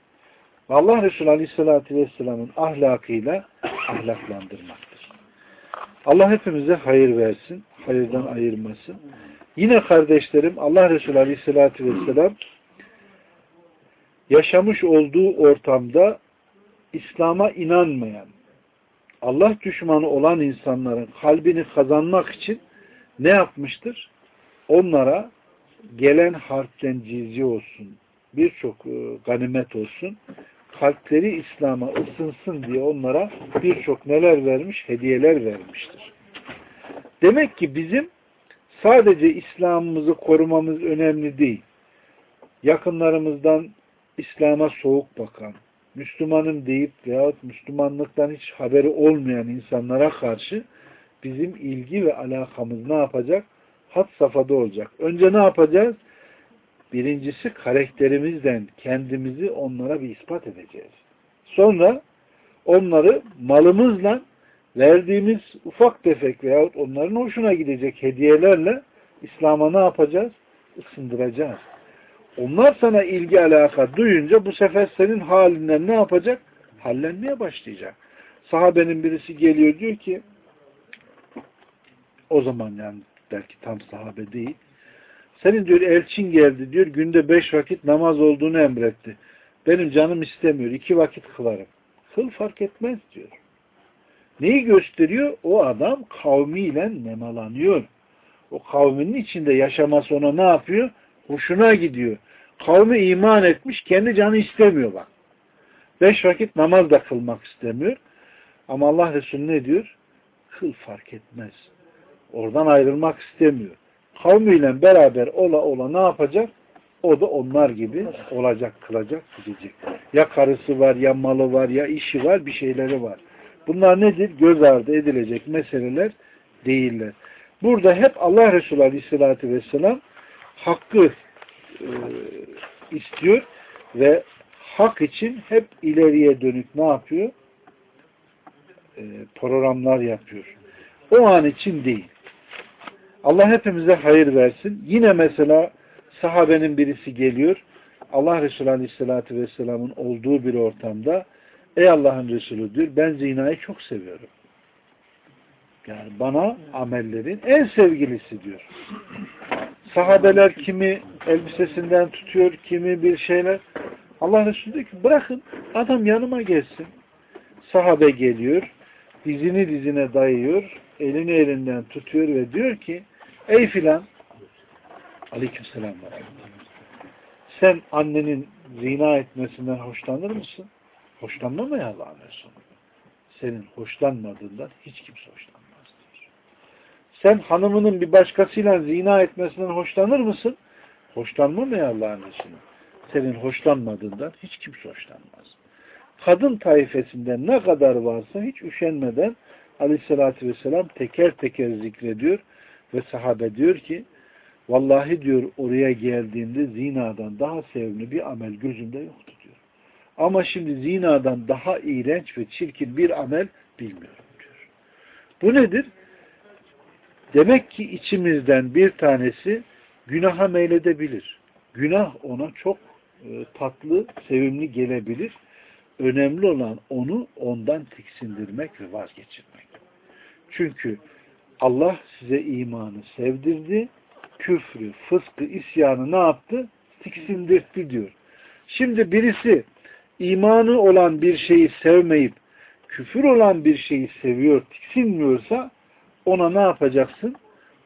Allah Resulü Aleyhisselatü Vesselam'ın ahlakıyla ahlaklandırmaktır. Allah hepimize hayır versin, hayırdan ayırmasın. Yine kardeşlerim Allah Resulü Aleyhisselatü Vesselam yaşamış olduğu ortamda İslam'a inanmayan, Allah düşmanı olan insanların kalbini kazanmak için ne yapmıştır? Onlara gelen harpten cizye olsun, birçok e, ganimet olsun, kalpleri İslam'a ısınsın diye onlara birçok neler vermiş? Hediyeler vermiştir. Demek ki bizim sadece İslam'ımızı korumamız önemli değil. Yakınlarımızdan İslam'a soğuk bakan, Müslümanım deyip veyahut Müslümanlıktan hiç haberi olmayan insanlara karşı bizim ilgi ve alakamız ne yapacak? Hat safhada olacak. Önce ne yapacağız? Birincisi karakterimizden kendimizi onlara bir ispat edeceğiz. Sonra onları malımızla verdiğimiz ufak tefek veyahut onların hoşuna gidecek hediyelerle İslam'a ne yapacağız? Isındıracağız. Onlar sana ilgi alaka duyunca bu sefer senin halinden ne yapacak? Hallenmeye başlayacak. Sahabenin birisi geliyor diyor ki o zaman yani belki tam sahabe değil. Senin diyor elçin geldi diyor günde beş vakit namaz olduğunu emretti. Benim canım istemiyor. iki vakit kılarım. Kıl fark etmez diyor. Neyi gösteriyor? O adam kavmiyle nemalanıyor. O kavminin içinde yaşaması ona ne yapıyor? Hoşuna gidiyor. Kavmi iman etmiş, kendi canı istemiyor bak. Beş vakit namaz da kılmak istemiyor. Ama Allah Resulü ne diyor? Kıl fark etmez. Oradan ayrılmak istemiyor. Kavmiyle beraber ola ola ne yapacak? O da onlar gibi olacak, kılacak, gidecek. Ya karısı var, ya malı var, ya işi var, bir şeyleri var. Bunlar nedir? Göz ardı edilecek meseleler değiller. Burada hep Allah Resulü Aleyhisselatü Vesselam hakkı e, istiyor ve hak için hep ileriye dönük ne yapıyor? E, programlar yapıyor. O an için değil. Allah hepimize hayır versin. Yine mesela sahabenin birisi geliyor. Allah Resulü Aleyhisselatü Vesselam'ın olduğu bir ortamda Ey Allah'ın Resulü diyor ben zinayı çok seviyorum. Yani bana amellerin en sevgilisi diyor. Sahabeler kimi elbisesinden tutuyor, kimi bir şeyler. Allah Resulü diyor ki bırakın adam yanıma gelsin. Sahabe geliyor, dizini dizine dayıyor, elini elinden tutuyor ve diyor ki ey filan aleykümselam sen annenin zina etmesinden hoşlanır mısın? Hoşlanma mı ya Allah'ın Resulü? Senin hoşlanmadığından hiç kimse hoşlanmaz diyor. Sen hanımının bir başkasıyla zina etmesinden hoşlanır mısın? Hoşlanma mı ya Allah'ın Resulü? Senin hoşlanmadığından hiç kimse hoşlanmaz. Kadın taifesinden ne kadar varsa hiç üşenmeden aleyhissalatü vesselam teker teker zikrediyor ve sahabe diyor ki vallahi diyor oraya geldiğinde zinadan daha sevimli bir amel gözümde yoktu. Ama şimdi zinadan daha iğrenç ve çirkin bir amel bilmiyorum diyor. Bu nedir? Demek ki içimizden bir tanesi günaha meyledebilir. Günah ona çok e, tatlı, sevimli gelebilir. Önemli olan onu ondan tiksindirmek ve vazgeçirmek. Çünkü Allah size imanı sevdirdi, küfrü, fıskı, isyanı ne yaptı? Tiksindirdi diyor. Şimdi birisi imanı olan bir şeyi sevmeyip küfür olan bir şeyi seviyor, tiksinmiyorsa ona ne yapacaksın?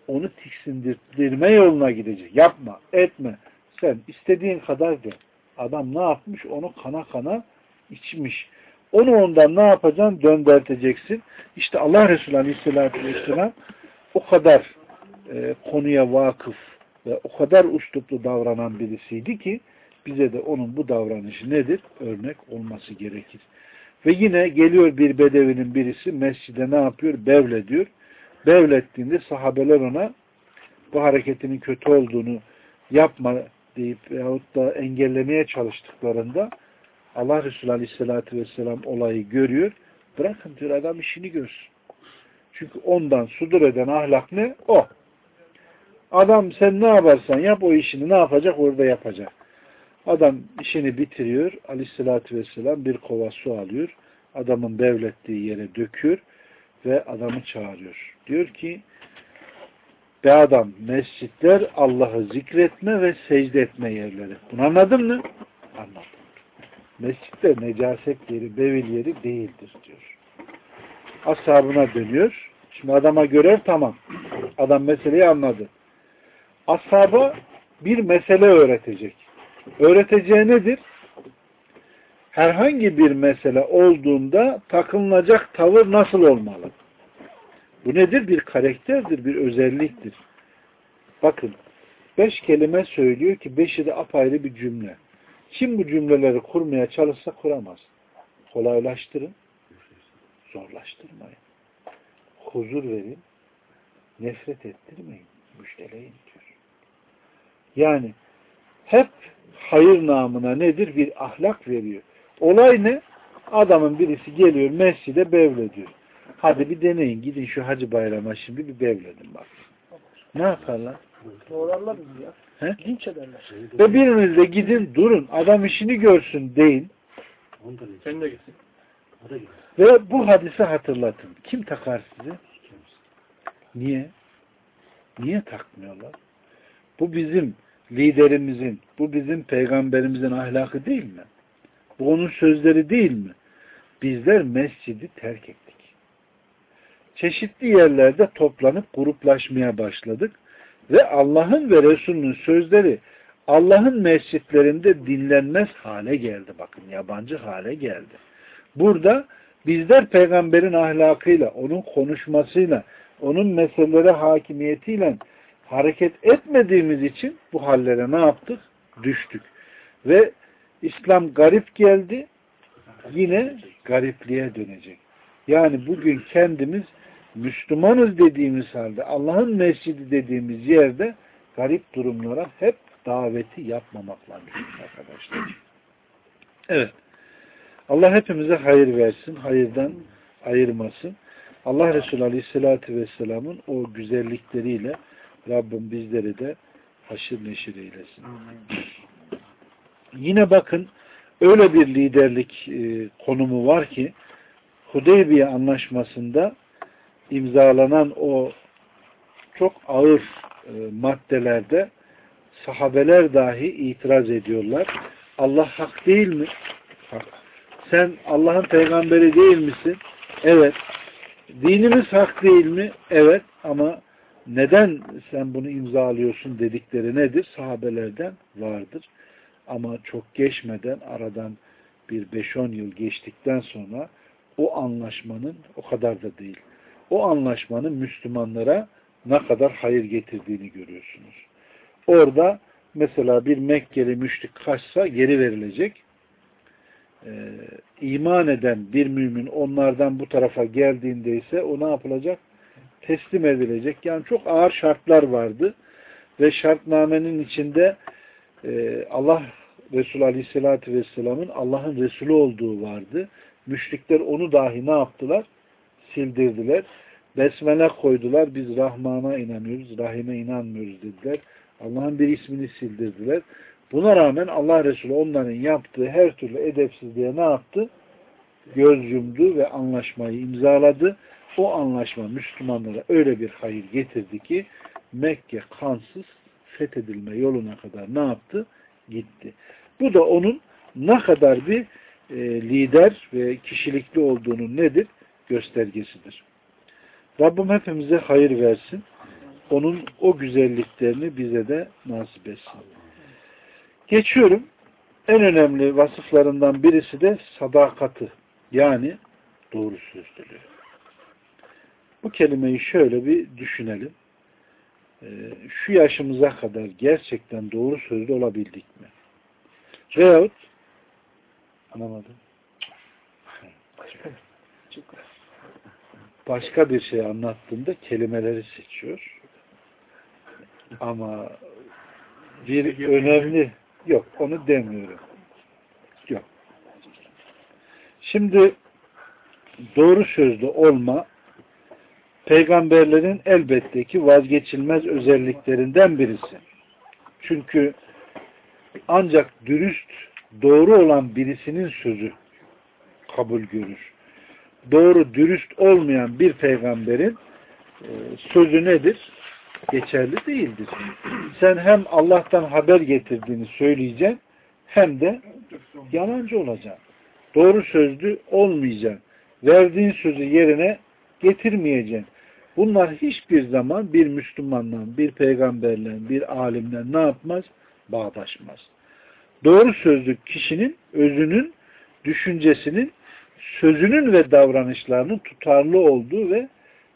Onu tiksindirme yoluna gidecek. Yapma, etme. Sen istediğin kadar de. Adam ne yapmış? Onu kana kana içmiş. Onu ondan ne yapacaksın? Dönderteceksin. İşte Allah Resulü Aleyhisselatü Vesselam o kadar e, konuya vakıf ve o kadar usluplu davranan birisiydi ki bize de onun bu davranışı nedir? Örnek olması gerekir. Ve yine geliyor bir bedevinin birisi mescide ne yapıyor? Bevlediyor. Bevlettiğinde sahabeler ona bu hareketinin kötü olduğunu yapma deyip veyahut da engellemeye çalıştıklarında Allah Resulü Aleyhisselatü Vesselam olayı görüyor. Bırakın diyor adam işini görsün. Çünkü ondan sudur eden ahlak ne? O. Adam sen ne yaparsan yap o işini ne yapacak? Orada yapacak. Adam işini bitiriyor. Aleyhissalatü vesselam bir kova su alıyor. Adamın devlettiği yere döküyor ve adamı çağırıyor. Diyor ki be adam mescitler Allah'ı zikretme ve secde etme yerleri. Bunu anladın mı? Anladım. Mescitler necaset yeri, bevil yeri değildir diyor. Ashabına dönüyor. Şimdi adama görev tamam. Adam meseleyi anladı. Ashaba bir mesele öğretecek. Öğreteceği nedir? Herhangi bir mesele olduğunda takınılacak tavır nasıl olmalı? Bu nedir? Bir karakterdir, bir özelliktir. Bakın, beş kelime söylüyor ki beşi de apayrı bir cümle. Kim bu cümleleri kurmaya çalışsa kuramaz. Kolaylaştırın, zorlaştırmayın. Huzur verin, nefret ettirmeyin, müjdeleyin diyor. Yani hep hayır namına nedir? Bir ahlak veriyor. Olay ne? Adamın birisi geliyor mescide bevlediyor. Hadi bir deneyin. Gidin şu hacı bayrama şimdi bir bevledin bak. Ne yaparlar? Doğrarlar bizi ya. He? Linç ederler. Ve biriniz de gidin durun. Adam işini görsün deyin. Sen de gitsin. Ve bu hadisi hatırlatın. Kim takar sizi? Niye? Niye takmıyorlar? Bu bizim liderimizin, bu bizim peygamberimizin ahlakı değil mi? Bu onun sözleri değil mi? Bizler mescidi terk ettik. Çeşitli yerlerde toplanıp gruplaşmaya başladık ve Allah'ın ve Resulünün sözleri Allah'ın mescitlerinde dinlenmez hale geldi. Bakın yabancı hale geldi. Burada bizler peygamberin ahlakıyla, onun konuşmasıyla, onun meselelere hakimiyetiyle hareket etmediğimiz için bu hallere ne yaptık? Düştük. Ve İslam garip geldi, yine garipliğe dönecek. Yani bugün kendimiz Müslümanız dediğimiz halde, Allah'ın mescidi dediğimiz yerde garip durumlara hep daveti yapmamakla arkadaşlar. Evet. Allah hepimize hayır versin, hayırdan ayırmasın. Allah Resulü Aleyhisselatü Vesselam'ın o güzellikleriyle Rabbim bizleri de haşır neşir eylesin. Yine bakın öyle bir liderlik e, konumu var ki Hudeybiye anlaşmasında imzalanan o çok ağır e, maddelerde sahabeler dahi itiraz ediyorlar. Allah hak değil mi? Hak. Sen Allah'ın peygamberi değil misin? Evet. Dinimiz hak değil mi? Evet. Ama neden sen bunu imzalıyorsun dedikleri nedir? Sahabelerden vardır. Ama çok geçmeden aradan bir 5-10 yıl geçtikten sonra o anlaşmanın o kadar da değil. O anlaşmanın Müslümanlara ne kadar hayır getirdiğini görüyorsunuz. Orada mesela bir Mekkeli müşrik kaçsa geri verilecek. Ee, iman eden bir mümin onlardan bu tarafa geldiğinde ise o ne yapılacak? Teslim edilecek. Yani çok ağır şartlar vardı. Ve şartnamenin içinde e, Allah Resulü Aleyhisselatü Vesselam'ın Allah'ın Resulü olduğu vardı. Müşrikler onu dahi ne yaptılar? Sildirdiler. Besmele koydular. Biz Rahman'a inanıyoruz, Rahim'e inanmıyoruz dediler. Allah'ın bir ismini sildirdiler. Buna rağmen Allah Resulü onların yaptığı her türlü edepsizliğe ne yaptı? Göz yumdu ve anlaşmayı imzaladı. O anlaşma Müslümanlara öyle bir hayır getirdi ki Mekke kansız fethedilme yoluna kadar ne yaptı? Gitti. Bu da onun ne kadar bir e, lider ve kişilikli olduğunun nedir? Göstergesidir. Rabbim hepimize hayır versin. Onun o güzelliklerini bize de nasip etsin. Geçiyorum. En önemli vasıflarından birisi de sadakati. Yani doğru sözlülüğü. Bu kelimeyi şöyle bir düşünelim. Ee, şu yaşımıza kadar gerçekten doğru sözlü olabildik mi? Veyahut anlamadım. Başka bir şey anlattığında kelimeleri seçiyor. Ama bir önemli yok onu demiyorum. Yok. Şimdi doğru sözlü olma peygamberlerin elbette ki vazgeçilmez özelliklerinden birisi. Çünkü ancak dürüst, doğru olan birisinin sözü kabul görür. Doğru, dürüst olmayan bir peygamberin e, sözü nedir? Geçerli değildir. Sen hem Allah'tan haber getirdiğini söyleyeceksin hem de yalancı olacaksın. Doğru sözlü olmayacaksın. Verdiğin sözü yerine getirmeyeceksin. Bunlar hiçbir zaman bir Müslümanla, bir peygamberle, bir alimle ne yapmaz? Bağdaşmaz. Doğru sözlü kişinin özünün, düşüncesinin, sözünün ve davranışlarının tutarlı olduğu ve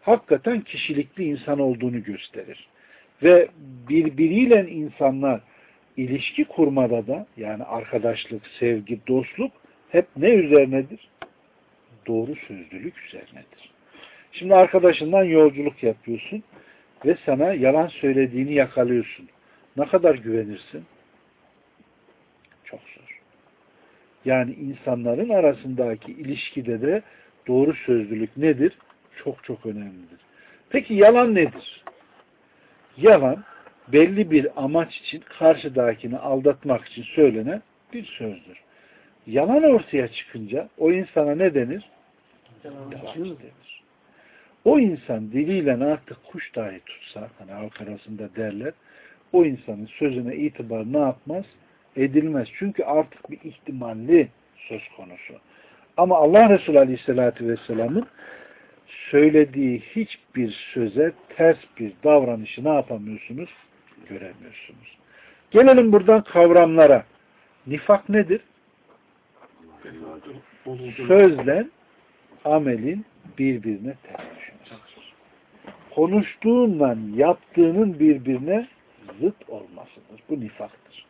hakikaten kişilikli insan olduğunu gösterir. Ve birbiriyle insanlar ilişki kurmada da yani arkadaşlık, sevgi, dostluk hep ne üzerinedir? Doğru sözlülük üzerinedir. Şimdi arkadaşından yolculuk yapıyorsun ve sana yalan söylediğini yakalıyorsun. Ne kadar güvenirsin? Çok zor. Yani insanların arasındaki ilişkide de doğru sözlülük nedir? Çok çok önemlidir. Peki yalan nedir? Yalan belli bir amaç için karşıdakini aldatmak için söylenen bir sözdür. Yalan ortaya çıkınca o insana ne denir? Yalancı denir. O insan diliyle artık kuş dahi tutsa, hani halk arasında derler, o insanın sözüne itibar ne yapmaz? Edilmez. Çünkü artık bir ihtimalli söz konusu. Ama Allah Resulü Aleyhisselatü Vesselam'ın söylediği hiçbir söze ters bir davranışı ne yapamıyorsunuz? Göremiyorsunuz. Gelelim buradan kavramlara. Nifak nedir? Sözle amelin birbirine ters. Konuştuğunla yaptığının birbirine zıt olmasıdır. Bu nifaktır.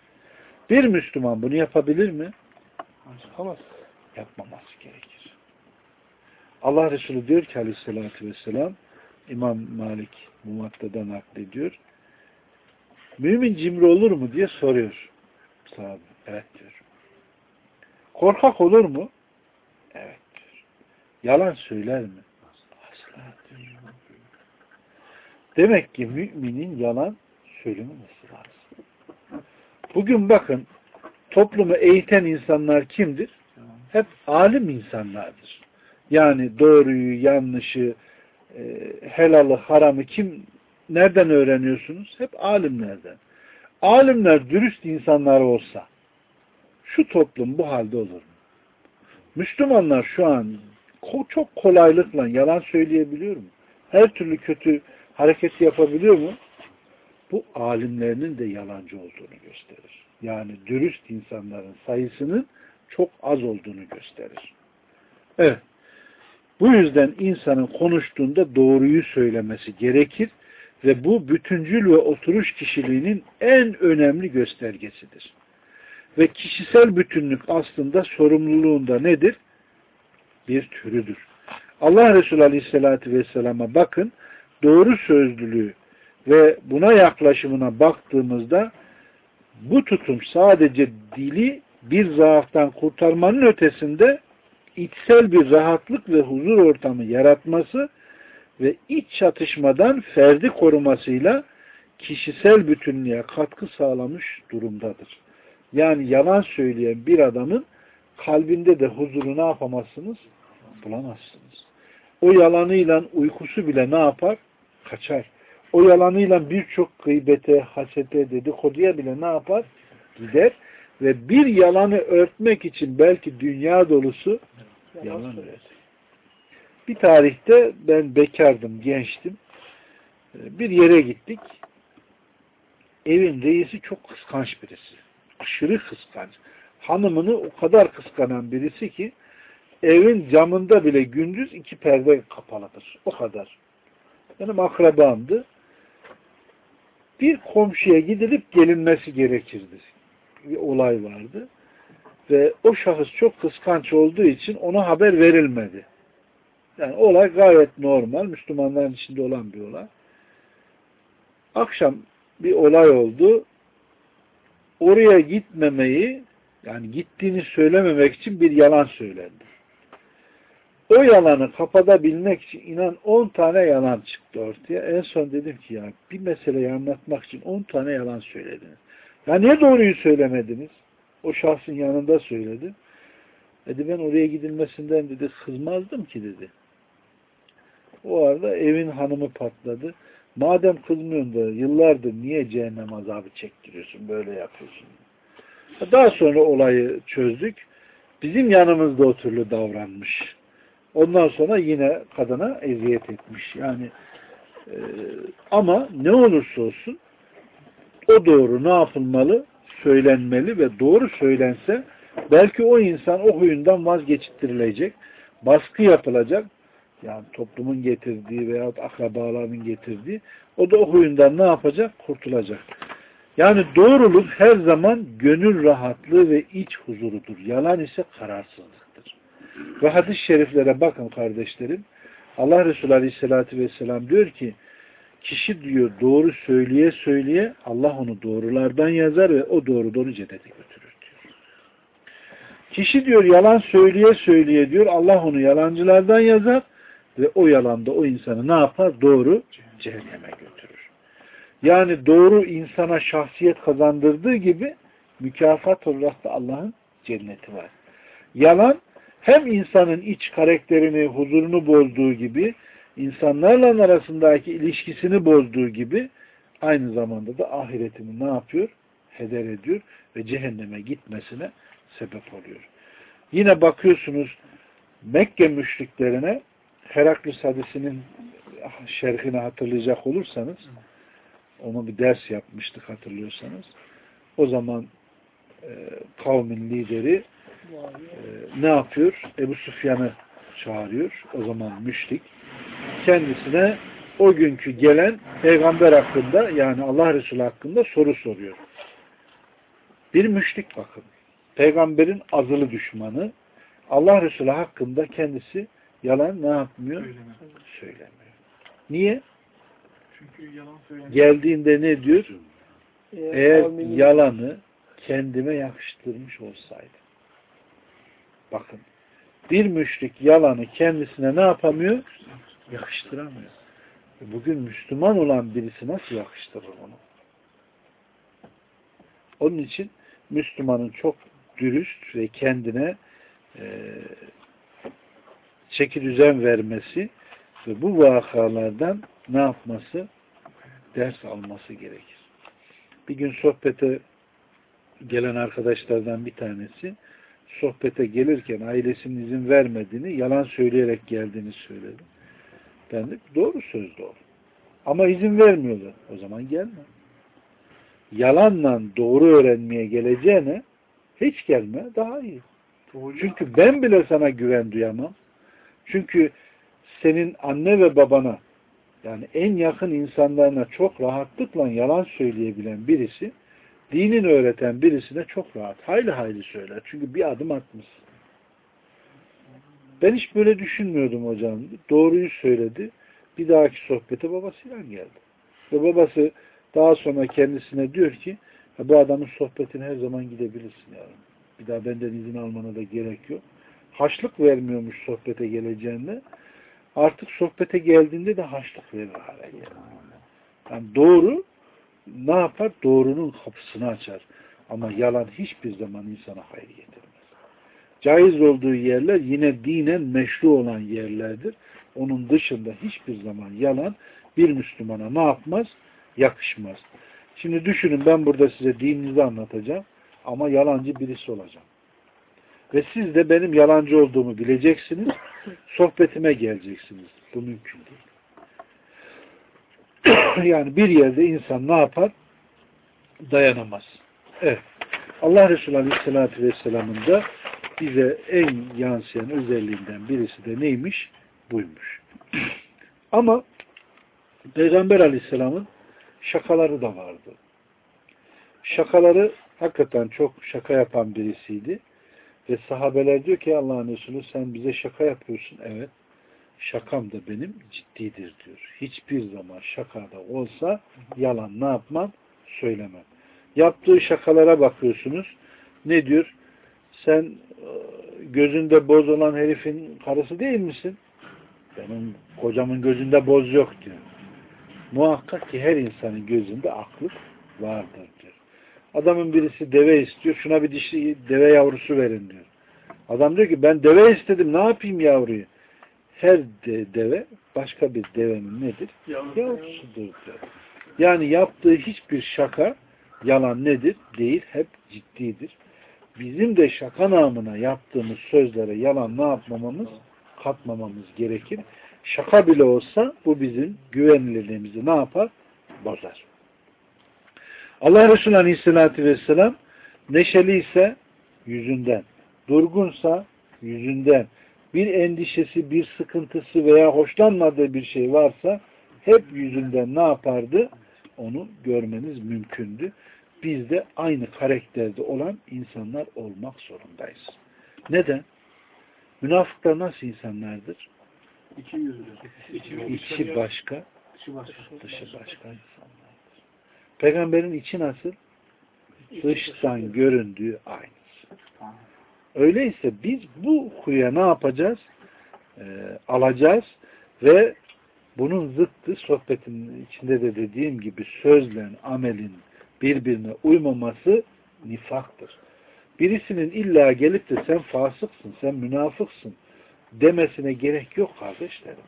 Bir Müslüman bunu yapabilir mi? Yapamaz. Yapmaması gerekir. Allah Resulü diyor ki aleyhissalatü vesselam İmam Malik Mumatta'dan naklediyor. Mümin cimri olur mu diye soruyor. Sahabe. Evet diyor. Korkak olur mu? Evet diyor. Yalan söyler mi? Asla diyor. Demek ki müminin yalan söylememesi lazım. Bugün bakın toplumu eğiten insanlar kimdir? Hep alim insanlardır. Yani doğruyu, yanlışı, e, helalı, haramı kim nereden öğreniyorsunuz? Hep alimlerden. Alimler dürüst insanlar olsa şu toplum bu halde olur mu? Müslümanlar şu an çok kolaylıkla yalan söyleyebiliyor mu? Her türlü kötü hareketi yapabiliyor mu? Bu alimlerinin de yalancı olduğunu gösterir. Yani dürüst insanların sayısının çok az olduğunu gösterir. Evet. Bu yüzden insanın konuştuğunda doğruyu söylemesi gerekir ve bu bütüncül ve oturuş kişiliğinin en önemli göstergesidir. Ve kişisel bütünlük aslında sorumluluğunda nedir? Bir türüdür. Allah Resulü Aleyhisselatü Vesselam'a bakın, doğru sözlülüğü ve buna yaklaşımına baktığımızda bu tutum sadece dili bir zaaftan kurtarmanın ötesinde içsel bir rahatlık ve huzur ortamı yaratması ve iç çatışmadan ferdi korumasıyla kişisel bütünlüğe katkı sağlamış durumdadır. Yani yalan söyleyen bir adamın kalbinde de huzuru ne yapamazsınız? Bulamazsınız. O yalanıyla uykusu bile ne yapar? Kaçar. O yalanıyla birçok gıybete, hasete, dedikoduya bile ne yapar? Gider. Ve bir yalanı örtmek için belki dünya dolusu yalan üretir. Bir tarihte ben bekardım, gençtim. Bir yere gittik. Evin reisi çok kıskanç birisi. Aşırı kıskanç. Hanımını o kadar kıskanan birisi ki evin camında bile gündüz iki perde kapalıdır. O kadar. Benim akrabamdı. Bir komşuya gidilip gelinmesi gerekirdi. Bir olay vardı. Ve o şahıs çok kıskanç olduğu için ona haber verilmedi. Yani olay gayet normal. Müslümanların içinde olan bir olay. Akşam bir olay oldu. Oraya gitmemeyi yani gittiğini söylememek için bir yalan söylendi. O yalanı kapatabilmek için inan 10 tane yalan çıktı ortaya. En son dedim ki ya bir meseleyi anlatmak için 10 tane yalan söylediniz. Ya niye doğruyu söylemediniz? O şahsın yanında söyledim. Dedi ben oraya gidilmesinden dedi kızmazdım ki dedi. O arada evin hanımı patladı. Madem kızmıyorsun da yıllardır niye cehennem azabı çektiriyorsun, böyle yapıyorsun? Daha sonra olayı çözdük. Bizim yanımızda o türlü davranmış. Ondan sonra yine kadına eziyet etmiş. Yani e, ama ne olursa olsun o doğru ne yapılmalı? Söylenmeli ve doğru söylense belki o insan o huyundan vazgeçittirilecek. Baskı yapılacak. Yani toplumun getirdiği veya akrabalarının getirdiği o da o huyundan ne yapacak? Kurtulacak. Yani doğruluk her zaman gönül rahatlığı ve iç huzurudur. Yalan ise kararsızlıktır. Ve hadis-i şeriflere bakın kardeşlerim. Allah Resulü Aleyhisselatü Vesselam diyor ki kişi diyor doğru söyleye söyleye Allah onu doğrulardan yazar ve o doğru doğru cennete götürür diyor. Kişi diyor yalan söyleye söyleye diyor Allah onu yalancılardan yazar ve o yalanda o insanı ne yapar? Doğru cehenneme götürür. Yani doğru insana şahsiyet kazandırdığı gibi mükafat olarak da Allah'ın cenneti var. Yalan hem insanın iç karakterini, huzurunu bozduğu gibi insanlarla arasındaki ilişkisini bozduğu gibi aynı zamanda da ahiretini ne yapıyor? Heder ediyor ve cehenneme gitmesine sebep oluyor. Yine bakıyorsunuz Mekke müşriklerine Heraklis hadisinin şerhini hatırlayacak olursanız onu bir ders yapmıştık hatırlıyorsanız. O zaman e, kavmin lideri ne yapıyor? Ebu Sufyan'ı çağırıyor. O zaman müşrik. Kendisine o günkü gelen peygamber hakkında yani Allah Resulü hakkında soru soruyor. Bir müşrik bakın. Peygamberin azılı düşmanı Allah Resulü hakkında kendisi yalan ne yapmıyor? Söyleme. Söylemiyor. Niye? Çünkü yalan söylemek. Geldiğinde ne diyor? Eğer Eğer yalanı kendime yakıştırmış olsaydım. Bakın. Bir müşrik yalanı kendisine ne yapamıyor? Yakıştıramıyor. E Bugün Müslüman olan birisi nasıl yakıştırır onu? Onun için Müslümanın çok dürüst ve kendine e, çeki düzen vermesi ve bu vakalardan ne yapması? Ders alması gerekir. Bir gün sohbete gelen arkadaşlardan bir tanesi sohbete gelirken ailesinin izin vermediğini, yalan söyleyerek geldiğini söyledi. Ben de doğru söz doğru. Ama izin vermiyorlar. O zaman gelme. Yalanla doğru öğrenmeye geleceğine hiç gelme daha iyi. Çünkü ben bile sana güven duyamam. Çünkü senin anne ve babana yani en yakın insanlarına çok rahatlıkla yalan söyleyebilen birisi dinini öğreten birisine çok rahat. Hayli hayli söyler. Çünkü bir adım atmış. Ben hiç böyle düşünmüyordum hocam. Doğruyu söyledi. Bir dahaki sohbete babasıyla geldi. Ve babası daha sonra kendisine diyor ki bu adamın sohbetine her zaman gidebilirsin yavrum. Bir daha benden izin almana da gerek yok. Haçlık vermiyormuş sohbete geleceğinde. Artık sohbete geldiğinde de haçlık verir hale geldi. Yani doğru ne yapar? Doğrunun kapısını açar. Ama yalan hiçbir zaman insana hayır getirmez. Caiz olduğu yerler yine dinen meşru olan yerlerdir. Onun dışında hiçbir zaman yalan bir Müslümana ne yapmaz? Yakışmaz. Şimdi düşünün ben burada size dininizi anlatacağım ama yalancı birisi olacağım. Ve siz de benim yalancı olduğumu bileceksiniz. Sohbetime geleceksiniz. Bu mümkün değil. yani bir yerde insan ne yapar? Dayanamaz. Evet. Allah Resulü Aleyhisselatü Vesselam'ın da bize en yansıyan özelliğinden birisi de neymiş? Buymuş. Ama Peygamber Aleyhisselam'ın şakaları da vardı. Şakaları hakikaten çok şaka yapan birisiydi. Ve sahabeler diyor ki Allah'ın Resulü sen bize şaka yapıyorsun. Evet. Şakam da benim ciddidir diyor. Hiçbir zaman şakada olsa yalan ne yapmam? Söylemem. Yaptığı şakalara bakıyorsunuz. Ne diyor? Sen e, gözünde boz olan herifin karısı değil misin? Benim kocamın gözünde boz yok diyor. Muhakkak ki her insanın gözünde aklık vardır diyor. Adamın birisi deve istiyor. Şuna bir dişi deve yavrusu verin diyor. Adam diyor ki ben deve istedim. Ne yapayım yavruyu? Her de, deve başka bir devenin nedir? Yavrusudur diyor. Yani yaptığı hiçbir şaka yalan nedir? Değil. Hep ciddidir. Bizim de şaka namına yaptığımız sözlere yalan ne yapmamamız? Katmamamız gerekir. Şaka bile olsa bu bizim güvenilirliğimizi ne yapar? Bozar. Allah Resulü Aleyhisselatü Vesselam neşeli ise yüzünden, durgunsa yüzünden, bir endişesi, bir sıkıntısı veya hoşlanmadığı bir şey varsa hep yüzünden ne yapardı? Onu görmeniz mümkündü. Biz de aynı karakterde olan insanlar olmak zorundayız. Neden? Münafıklar nasıl insanlardır? İki yüzlü. İçi başka, Dışı başka. dışı başka insanlardır. Peygamberin içi nasıl? Dıştan göründüğü aynı. Öyleyse biz bu huya ne yapacağız? Ee, alacağız ve bunun zıttı sohbetin içinde de dediğim gibi sözle amelin birbirine uymaması nifaktır. Birisinin illa gelip de sen fasıksın, sen münafıksın demesine gerek yok kardeşlerim.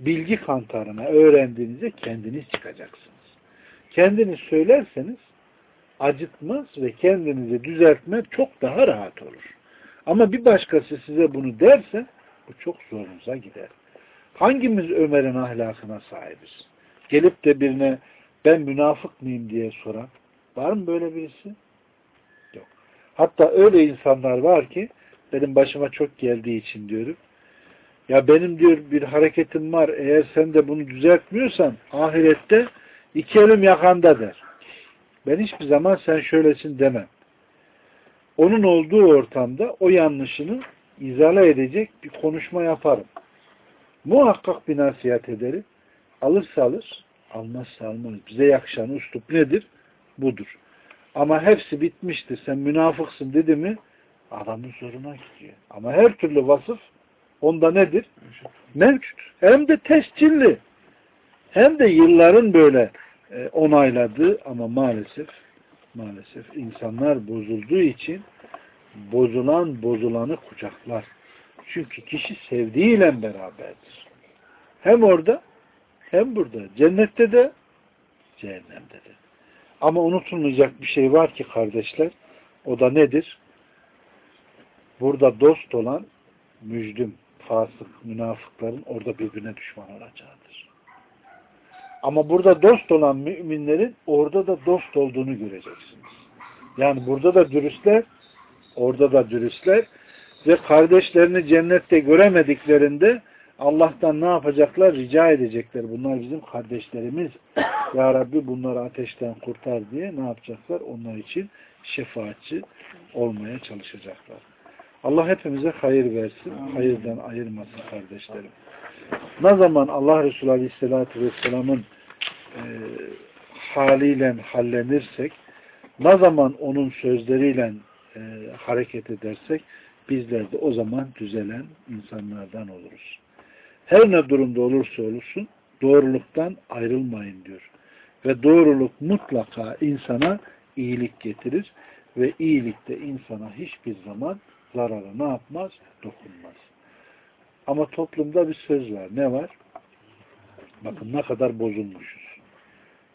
Bilgi kantarına öğrendiğinizde kendiniz çıkacaksınız. Kendiniz söylerseniz acıtmaz ve kendinizi düzeltme çok daha rahat olur. Ama bir başkası size bunu derse bu çok zorunuza gider. Hangimiz Ömer'in ahlakına sahibiz? Gelip de birine ben münafık mıyım diye soran var mı böyle birisi? Yok. Hatta öyle insanlar var ki benim başıma çok geldiği için diyorum. Ya benim diyor bir hareketim var. Eğer sen de bunu düzeltmiyorsan ahirette iki elim yakanda der. Ben hiçbir zaman sen şöylesin demem. Onun olduğu ortamda o yanlışını izale edecek bir konuşma yaparım. Muhakkak bir nasihat ederim. Alırsa alır, almazsa almaz. Bize yakışan üslup nedir? Budur. Ama hepsi bitmiştir. Sen münafıksın dedi mi adamın zoruna gidiyor. Ama her türlü vasıf onda nedir? Mevcut. Hem de tescilli. Hem de yılların böyle e, onayladığı ama maalesef maalesef insanlar bozulduğu için bozulan bozulanı kucaklar. Çünkü kişi sevdiğiyle beraberdir. Hem orada hem burada. Cennette de cehennemde de. Ama unutulmayacak bir şey var ki kardeşler o da nedir? Burada dost olan müjdüm, fasık, münafıkların orada birbirine düşman olacağıdır. Ama burada dost olan müminlerin orada da dost olduğunu göreceksiniz. Yani burada da dürüstler, orada da dürüstler ve kardeşlerini cennette göremediklerinde Allah'tan ne yapacaklar? Rica edecekler. Bunlar bizim kardeşlerimiz. Ya Rabbi bunları ateşten kurtar diye ne yapacaklar? Onlar için şefaatçi olmaya çalışacaklar. Allah hepimize hayır versin. Hayırdan ayırmasın kardeşlerim. Ne zaman Allah Resulü Aleyhisselatü Vesselam'ın e, haliyle hallenirsek, ne zaman onun sözleriyle e, hareket edersek, bizler de o zaman düzelen insanlardan oluruz. Her ne durumda olursa olursun, doğruluktan ayrılmayın diyor. Ve doğruluk mutlaka insana iyilik getirir. Ve iyilikte insana hiçbir zaman zararı ne yapmaz? Dokunmaz. Ama toplumda bir söz var. Ne var? Bakın ne kadar bozulmuşuz.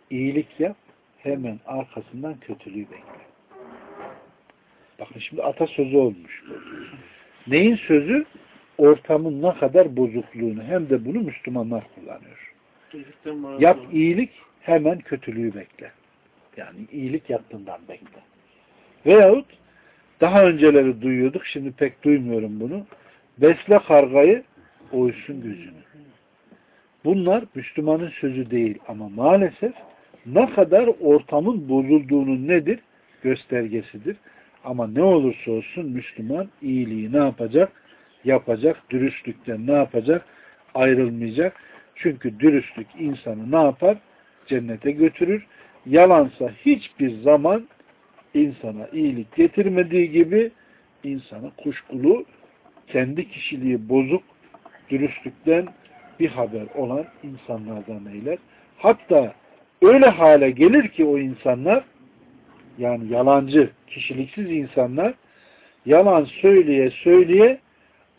İyilik yap, hemen arkasından kötülüğü bekle. Bakın şimdi atasözü olmuş. Neyin sözü? Ortamın ne kadar bozukluğunu hem de bunu Müslümanlar kullanıyor. Yap iyilik, hemen kötülüğü bekle. Yani iyilik yaptığından bekle. Veyahut daha önceleri duyuyorduk, şimdi pek duymuyorum bunu. Besle kargayı, oysun gözünü. Bunlar Müslümanın sözü değil ama maalesef ne kadar ortamın bozulduğunun nedir? Göstergesidir. Ama ne olursa olsun Müslüman iyiliği ne yapacak? Yapacak. Dürüstlükten ne yapacak? Ayrılmayacak. Çünkü dürüstlük insanı ne yapar? Cennete götürür. Yalansa hiçbir zaman insana iyilik getirmediği gibi insanı kuşkulu, kendi kişiliği bozuk, dürüstlükten bir haber olan insanlardan eyler. Hatta öyle hale gelir ki o insanlar yani yalancı, kişiliksiz insanlar yalan söyleye söyleye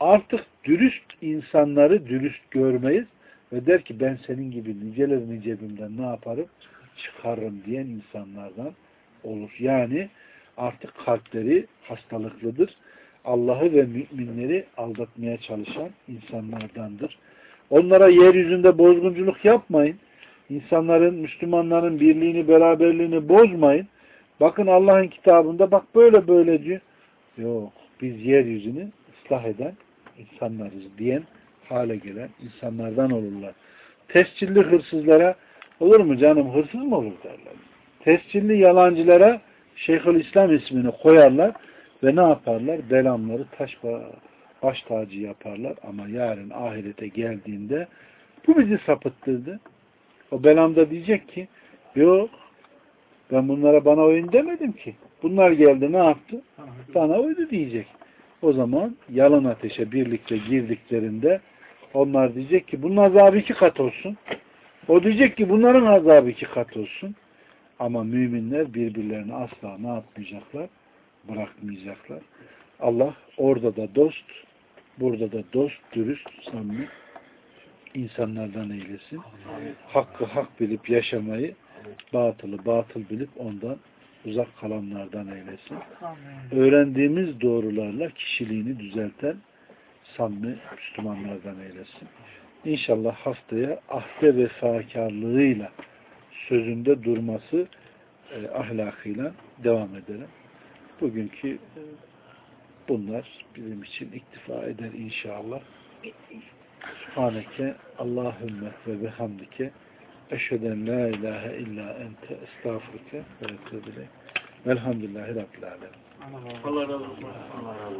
artık dürüst insanları dürüst görmeyiz ve der ki ben senin gibi nicelerini cebimden ne yaparım? Çıkarırım diyen insanlardan olur. Yani artık kalpleri hastalıklıdır. Allah'ı ve müminleri aldatmaya çalışan insanlardandır. Onlara yeryüzünde bozgunculuk yapmayın. İnsanların, Müslümanların birliğini, beraberliğini bozmayın. Bakın Allah'ın kitabında bak böyle böyle diyor. Yok. Biz yeryüzünü ıslah eden insanlarız diyen hale gelen insanlardan olurlar. Tescilli hırsızlara olur mu canım hırsız mı olur derler. Tescilli yalancılara Şeyhülislam ismini koyarlar ve ne yaparlar? Belamları taş ba- baş tacı yaparlar ama yarın ahirete geldiğinde bu bizi sapıttırdı. O belamda diyecek ki yok ben bunlara bana oyun demedim ki. Bunlar geldi ne yaptı? Bana uydu diyecek. O zaman yalan ateşe birlikte girdiklerinde onlar diyecek ki bunun azabı iki kat olsun. O diyecek ki bunların azabı iki kat olsun. Ama müminler birbirlerini asla ne yapmayacaklar? Bırakmayacaklar. Allah orada da dost, burada da dost, dürüst, samimi insanlardan eylesin. Hakkı hak bilip yaşamayı, batılı batıl bilip ondan uzak kalanlardan eylesin. Öğrendiğimiz doğrularla kişiliğini düzelten samimi Müslümanlardan eylesin. İnşallah haftaya ahde vefakarlığıyla sözünde durması e, ahlakıyla devam edelim. Bugünkü e, bunlar bizim için iktifa eder inşallah. Subhaneke Allahümme ve bihamdike eşheden la ilahe illa ente estağfurke ve etubile. Velhamdülillahi Rabbil Alemin. Allah razı olsun.